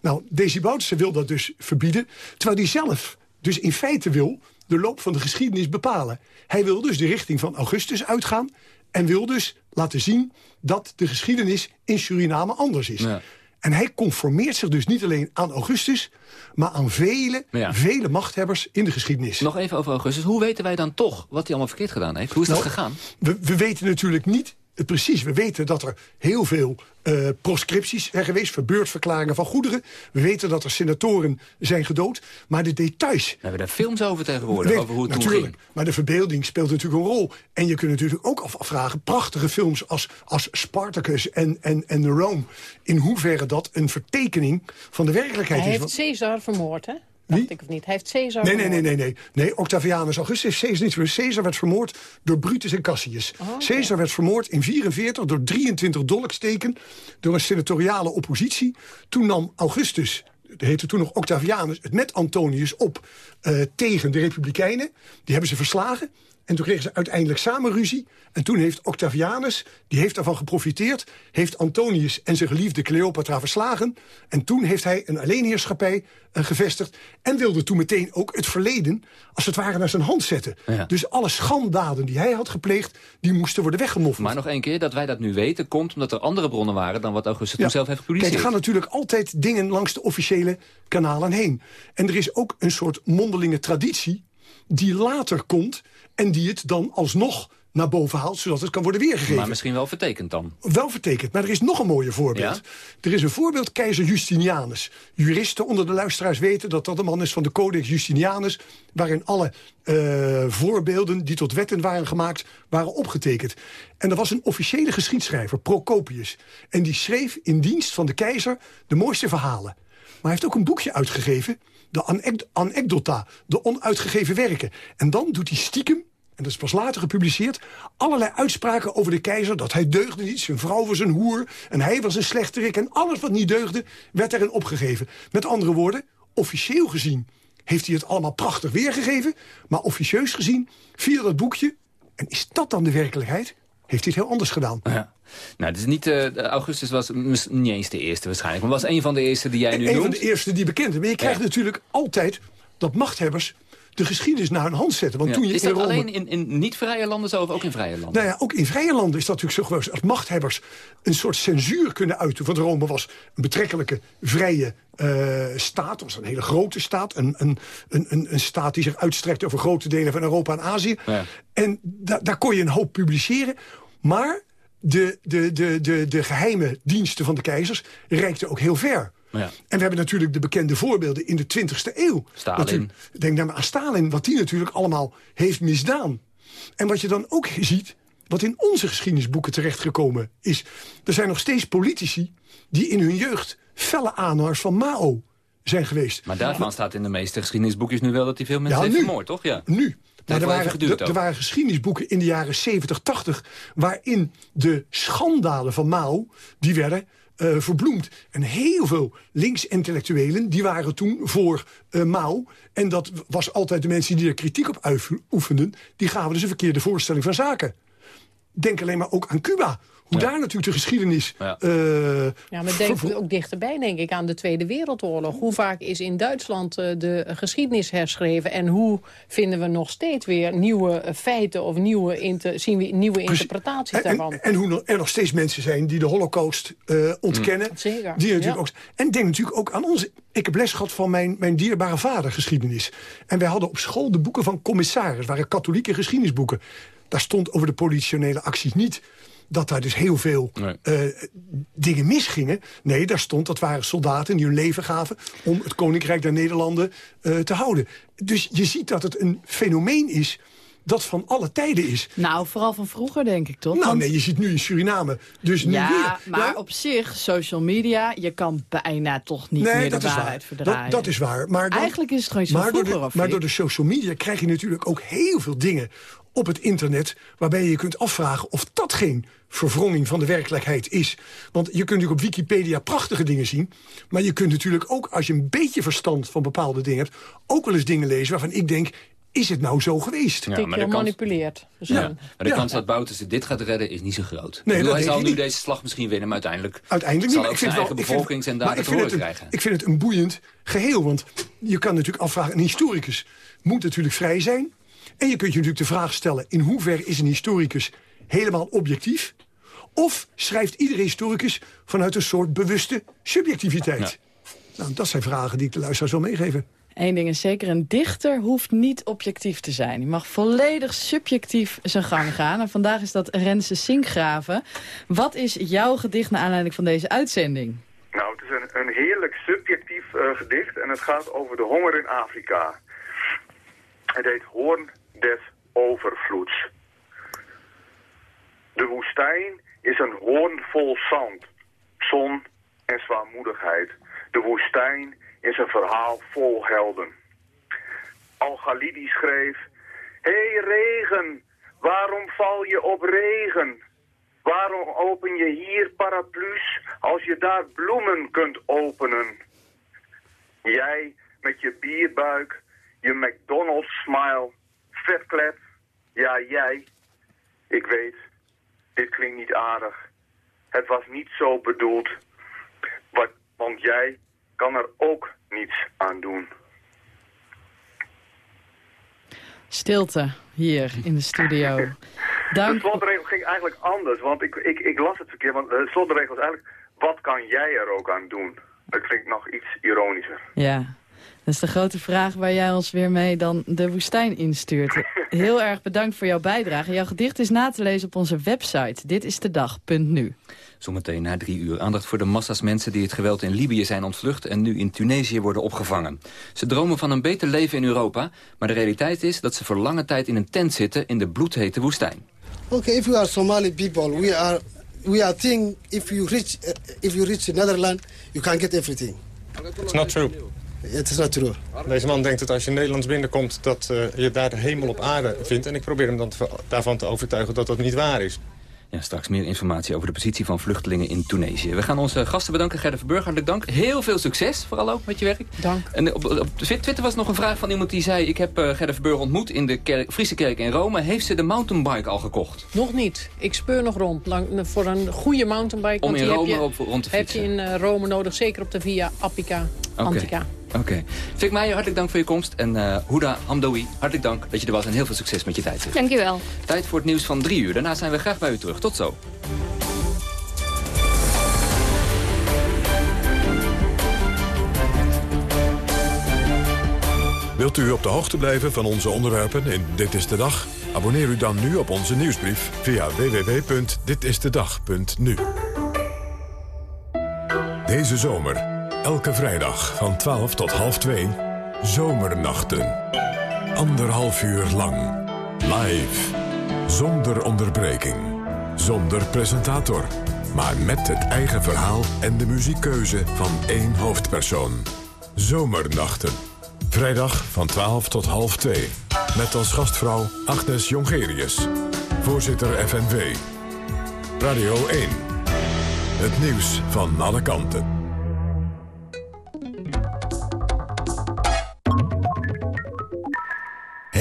Nou, Desi Bouterse wil dat dus verbieden... terwijl hij zelf dus in feite wil de loop van de geschiedenis bepalen. Hij wil dus de richting van Augustus uitgaan... en wil dus laten zien dat de geschiedenis in Suriname anders is. Ja. En hij conformeert zich dus niet alleen aan Augustus... maar aan vele, Ja. vele machthebbers in de geschiedenis. Nog even over Augustus. Hoe weten wij dan toch wat hij allemaal verkeerd gedaan heeft? Hoe is dat Nou, gegaan? We, we weten natuurlijk niet precies. We weten dat er heel veel eh, proscripties zijn geweest... verbeurdverklaringen van goederen. We weten dat er senatoren zijn gedood. Maar de details... We hebben daar films over tegenwoordig, Weet- over hoe het toen natuurlijk, ging. maar de verbeelding speelt natuurlijk een rol. En je kunt natuurlijk ook af- afvragen... prachtige films als, als Spartacus en, en, en Rome... in hoeverre dat een vertekening van de werkelijkheid Hij is. heeft Want- Caesar vermoord, hè? Dacht ik of niet? Hij heeft Caesar Nee, nee, nee, nee, nee. Nee, Octavianus Augustus heeft Caesar niet vermoord. Caesar werd vermoord door Brutus en Cassius. Caesar werd vermoord in 44 door 23 dolksteken... door een senatoriale oppositie. Toen nam Augustus, dat heette toen nog Octavianus... het met Antonius op eh, tegen de Republikeinen. Die hebben ze verslagen. En toen kregen ze uiteindelijk samen ruzie. En toen heeft Octavianus, die heeft daarvan geprofiteerd... heeft Antonius en zijn geliefde Cleopatra verslagen. En toen heeft hij een alleenheerschappij eh, gevestigd... en wilde toen meteen ook het verleden, als het ware, naar zijn hand zetten. Ja. Dus alle schanddaden die hij had gepleegd... die moesten worden weggemoffeld. Maar nog één keer, dat wij dat nu weten... komt omdat er andere bronnen waren dan wat Augustus toen zelf heeft Kijk, gepubliceerd. er gaan natuurlijk altijd dingen langs de officiële kanalen heen. En er is ook een soort mondelinge traditie die later komt... en die het dan alsnog naar boven haalt, zodat het kan worden weergegeven. Maar misschien wel vertekend dan. Wel vertekend, maar er is nog een mooie voorbeeld. Er is een voorbeeld, keizer Justinianus. Juristen onder de luisteraars weten dat dat de man is van de Codex Justinianus... waarin alle eh, voorbeelden die tot wetten waren gemaakt, waren opgetekend. En er was een officiële geschiedschrijver, Procopius. En die schreef in dienst van de keizer de mooiste verhalen. Maar hij heeft ook een boekje uitgegeven, de Anecdota, de onuitgegeven werken. En dan doet hij stiekem en dat is pas later gepubliceerd... allerlei uitspraken over de keizer, dat hij deugde niet... zijn vrouw was een hoer en hij was een slechterik... en alles wat niet deugde, werd erin opgegeven. Met andere woorden, officieel gezien heeft hij het allemaal prachtig weergegeven... maar officieus gezien, via dat boekje... en is dat dan de werkelijkheid, heeft hij het heel anders gedaan. Ja. Nou, het is niet, eh, Augustus was niet eens de eerste waarschijnlijk... maar was een van de eerste die jij nu een van de eerste die bekend. Maar je krijgt natuurlijk altijd dat machthebbers de geschiedenis naar hun hand zetten. Want Ja. toen je is in dat Rome... alleen in, in niet-vrije landen zo of ook in vrije landen? Nou ja, ook in vrije landen is dat natuurlijk zo geweest. Als machthebbers een soort censuur kunnen uiten. Want Rome was een betrekkelijke vrije eh, staat. Het was een hele grote staat. Een, een, een, een, een staat die zich uitstrekt over grote delen van Europa en Azië. Ja. En da daar kon je een hoop publiceren. Maar de, de, de, de, de geheime diensten van de keizers reikten ook heel ver. Ja. En we hebben natuurlijk de bekende voorbeelden in de 20e eeuw. Stalin. Denk dan maar aan Stalin, wat die natuurlijk allemaal heeft misdaan. En wat je dan ook ziet, wat in onze geschiedenisboeken terechtgekomen is... er zijn nog steeds politici die in hun jeugd felle aanhangers van Mao zijn geweest. Maar daarvan staat in de meeste geschiedenisboekjes nu wel dat hij veel mensen Ja, heeft nu. vermoord, toch? Ja. Nu. Er waren, er, er waren geschiedenisboeken in de jaren 70, 80... waarin de schandalen van Mao, die werden eh, verbloemd. En heel veel linksintellectuelen, die waren toen voor eh, Mao. En dat was altijd de mensen die er kritiek op uitoefenden... die gaven dus een verkeerde voorstelling van zaken. denk alleen maar ook aan Cuba. Hoe daar natuurlijk de geschiedenis... Ja, uh, ja maar denk ook dichterbij, denk ik, aan de Tweede Wereldoorlog. Hoe vaak is in Duitsland uh, de geschiedenis herschreven... en hoe vinden we nog steeds weer nieuwe feiten of nieuwe, inter, zien we nieuwe interpretaties en, daarvan? En, en, hoe er nog steeds mensen zijn die de holocaust uh, ontkennen. Mm. Zeker. Die natuurlijk ook, en denk natuurlijk ook aan onze... Ik heb les gehad van mijn, mijn dierbare vader geschiedenis. En wij hadden op school de boeken van commissaris. waren katholieke geschiedenisboeken. Daar stond over de politionele acties niet dat daar dus heel veel nee. uh, dingen misgingen. Nee, daar stond dat waren soldaten die hun leven gaven... om het Koninkrijk der Nederlanden uh, te houden. Dus je ziet dat het een fenomeen is dat van alle tijden is. Nou, vooral van vroeger, denk ik, toch? Nou, Want... nee, je ziet nu in Suriname dus nu ja, weer. Maar ja? op zich, social media, je kan bijna toch niet nee, meer dat de is waarheid waar. verdraaien. Dat, dat is waar. Maar dan, Eigenlijk is het gewoon iets maar door vroeger, de, Maar niet? door de social media krijg je natuurlijk ook heel veel dingen op het internet... waarbij je je kunt afvragen of dat geen verwronging van de werkelijkheid is. Want je kunt natuurlijk op Wikipedia prachtige dingen zien... maar je kunt natuurlijk ook, als je een beetje verstand van bepaalde dingen hebt... ook wel eens dingen lezen waarvan ik denk... is het nou zo geweest? Ja, maar gemanipuleerd. Dus ja, maar de ja. kans dat Bouterse dit gaat redden is niet zo groot. Nee, bedoel, dat hij zal nu niet. deze slag misschien winnen, maar uiteindelijk, uiteindelijk zal niet. ook zijn eigen bevolking zijn te horen het, krijgen. Ik vind het een boeiend geheel, want je kan natuurlijk afvragen... een historicus moet natuurlijk vrij zijn... En je kunt je natuurlijk de vraag stellen... in hoeverre is een historicus helemaal objectief? Of schrijft iedere historicus vanuit een soort bewuste subjectiviteit? Ja. Nou, dat zijn vragen die ik de luisteraars wil meegeven. Eén ding is zeker, een dichter hoeft niet objectief te zijn. Die mag volledig subjectief zijn gang gaan. En vandaag is dat Rense Sinkgraven. Wat is jouw gedicht naar aanleiding van deze uitzending? Nou, het is een, een heerlijk subjectief uh, gedicht en het gaat over de honger in Afrika. Het heet Hoorn des overvloeds. De woestijn is een hoorn vol zand, zon en zwaarmoedigheid. De woestijn is een verhaal vol helden. Al-Ghalidi schreef... Hey, regen, waarom val je op regen? Waarom open je hier paraplu's als je daar bloemen kunt openen? Jij met je bierbuik, je McDonald's smile, vetklep, ja jij. Ik weet, dit klinkt niet aardig. Het was niet zo bedoeld, wat, want jij kan er ook niets aan doen. Stilte hier in de studio. Dank. De slotregel ging eigenlijk anders, want ik, ik, ik las het verkeerd. Want de slotregel is eigenlijk, wat kan jij er ook aan doen? Dat klinkt nog iets ironischer. Ja, dat is de grote vraag waar jij ons weer mee dan de woestijn instuurt. Heel erg bedankt voor jouw bijdrage. Jouw gedicht is na te lezen op onze website. Dit is de dag.nu. Zometeen na drie uur aandacht voor de massa's mensen die het geweld in Libië zijn ontvlucht en nu in Tunesië worden opgevangen. Ze dromen van een beter leven in Europa, maar de realiteit is dat ze voor lange tijd in een tent zitten in de bloedhete woestijn. Okay, if you are Somali people, we are we are think if you reach uh, if you reach the Netherlands, you can get everything. It's not true. It is true. Deze man denkt dat als je Nederlands binnenkomt... dat uh, je daar de hemel op aarde vindt. En ik probeer hem dan te, daarvan te overtuigen dat dat niet waar is. Ja, straks meer informatie over de positie van vluchtelingen in Tunesië. We gaan onze gasten bedanken. Gerda Verburg, hartelijk dank. Heel veel succes, vooral ook met je werk. Dank. En op, op Twitter was nog een vraag van iemand die zei... ik heb uh, Gerda Verburg ontmoet in de kerk, Friese kerk in Rome. Heeft ze de mountainbike al gekocht? Nog niet. Ik speur nog rond lang, voor een goede mountainbike. Om in Rome heb je, op, rond te fietsen? Heb je in Rome nodig, zeker op de Via Appica, okay. Oké. Okay. Fik Meijer, hartelijk dank voor je komst. En uh, Houda Hamdoui, hartelijk dank dat je er was. En heel veel succes met je tijd. Dankjewel. Tijd voor het nieuws van drie uur. Daarna zijn we graag bij u terug. Tot zo. Wilt u op de hoogte blijven van onze onderwerpen in Dit is de Dag? Abonneer u dan nu op onze nieuwsbrief via www.ditistedag.nu. Deze zomer, elke vrijdag van 12 tot half 2, Zomernachten. Anderhalf uur lang. Live. Zonder onderbreking. Zonder presentator. Maar met het eigen verhaal en de muziekkeuze van één hoofdpersoon. Zomernachten. Vrijdag van 12 tot half 2. Met als gastvrouw Agnes Jongerius. Voorzitter FNV. Radio 1. Het nieuws van alle kanten.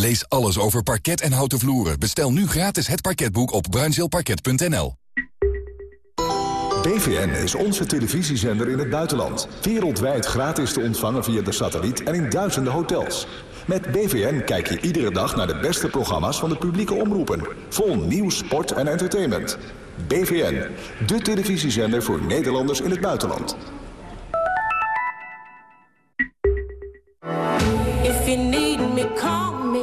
Lees alles over parket en houten vloeren. Bestel nu gratis het parketboek op bruinzeelparket.nl. BVN is onze televisiezender in het buitenland. Wereldwijd gratis te ontvangen via de satelliet en in duizenden hotels. Met BVN kijk je iedere dag naar de beste programma's van de publieke omroepen. Vol nieuws, sport en entertainment. BVN, de televisiezender voor Nederlanders in het buitenland.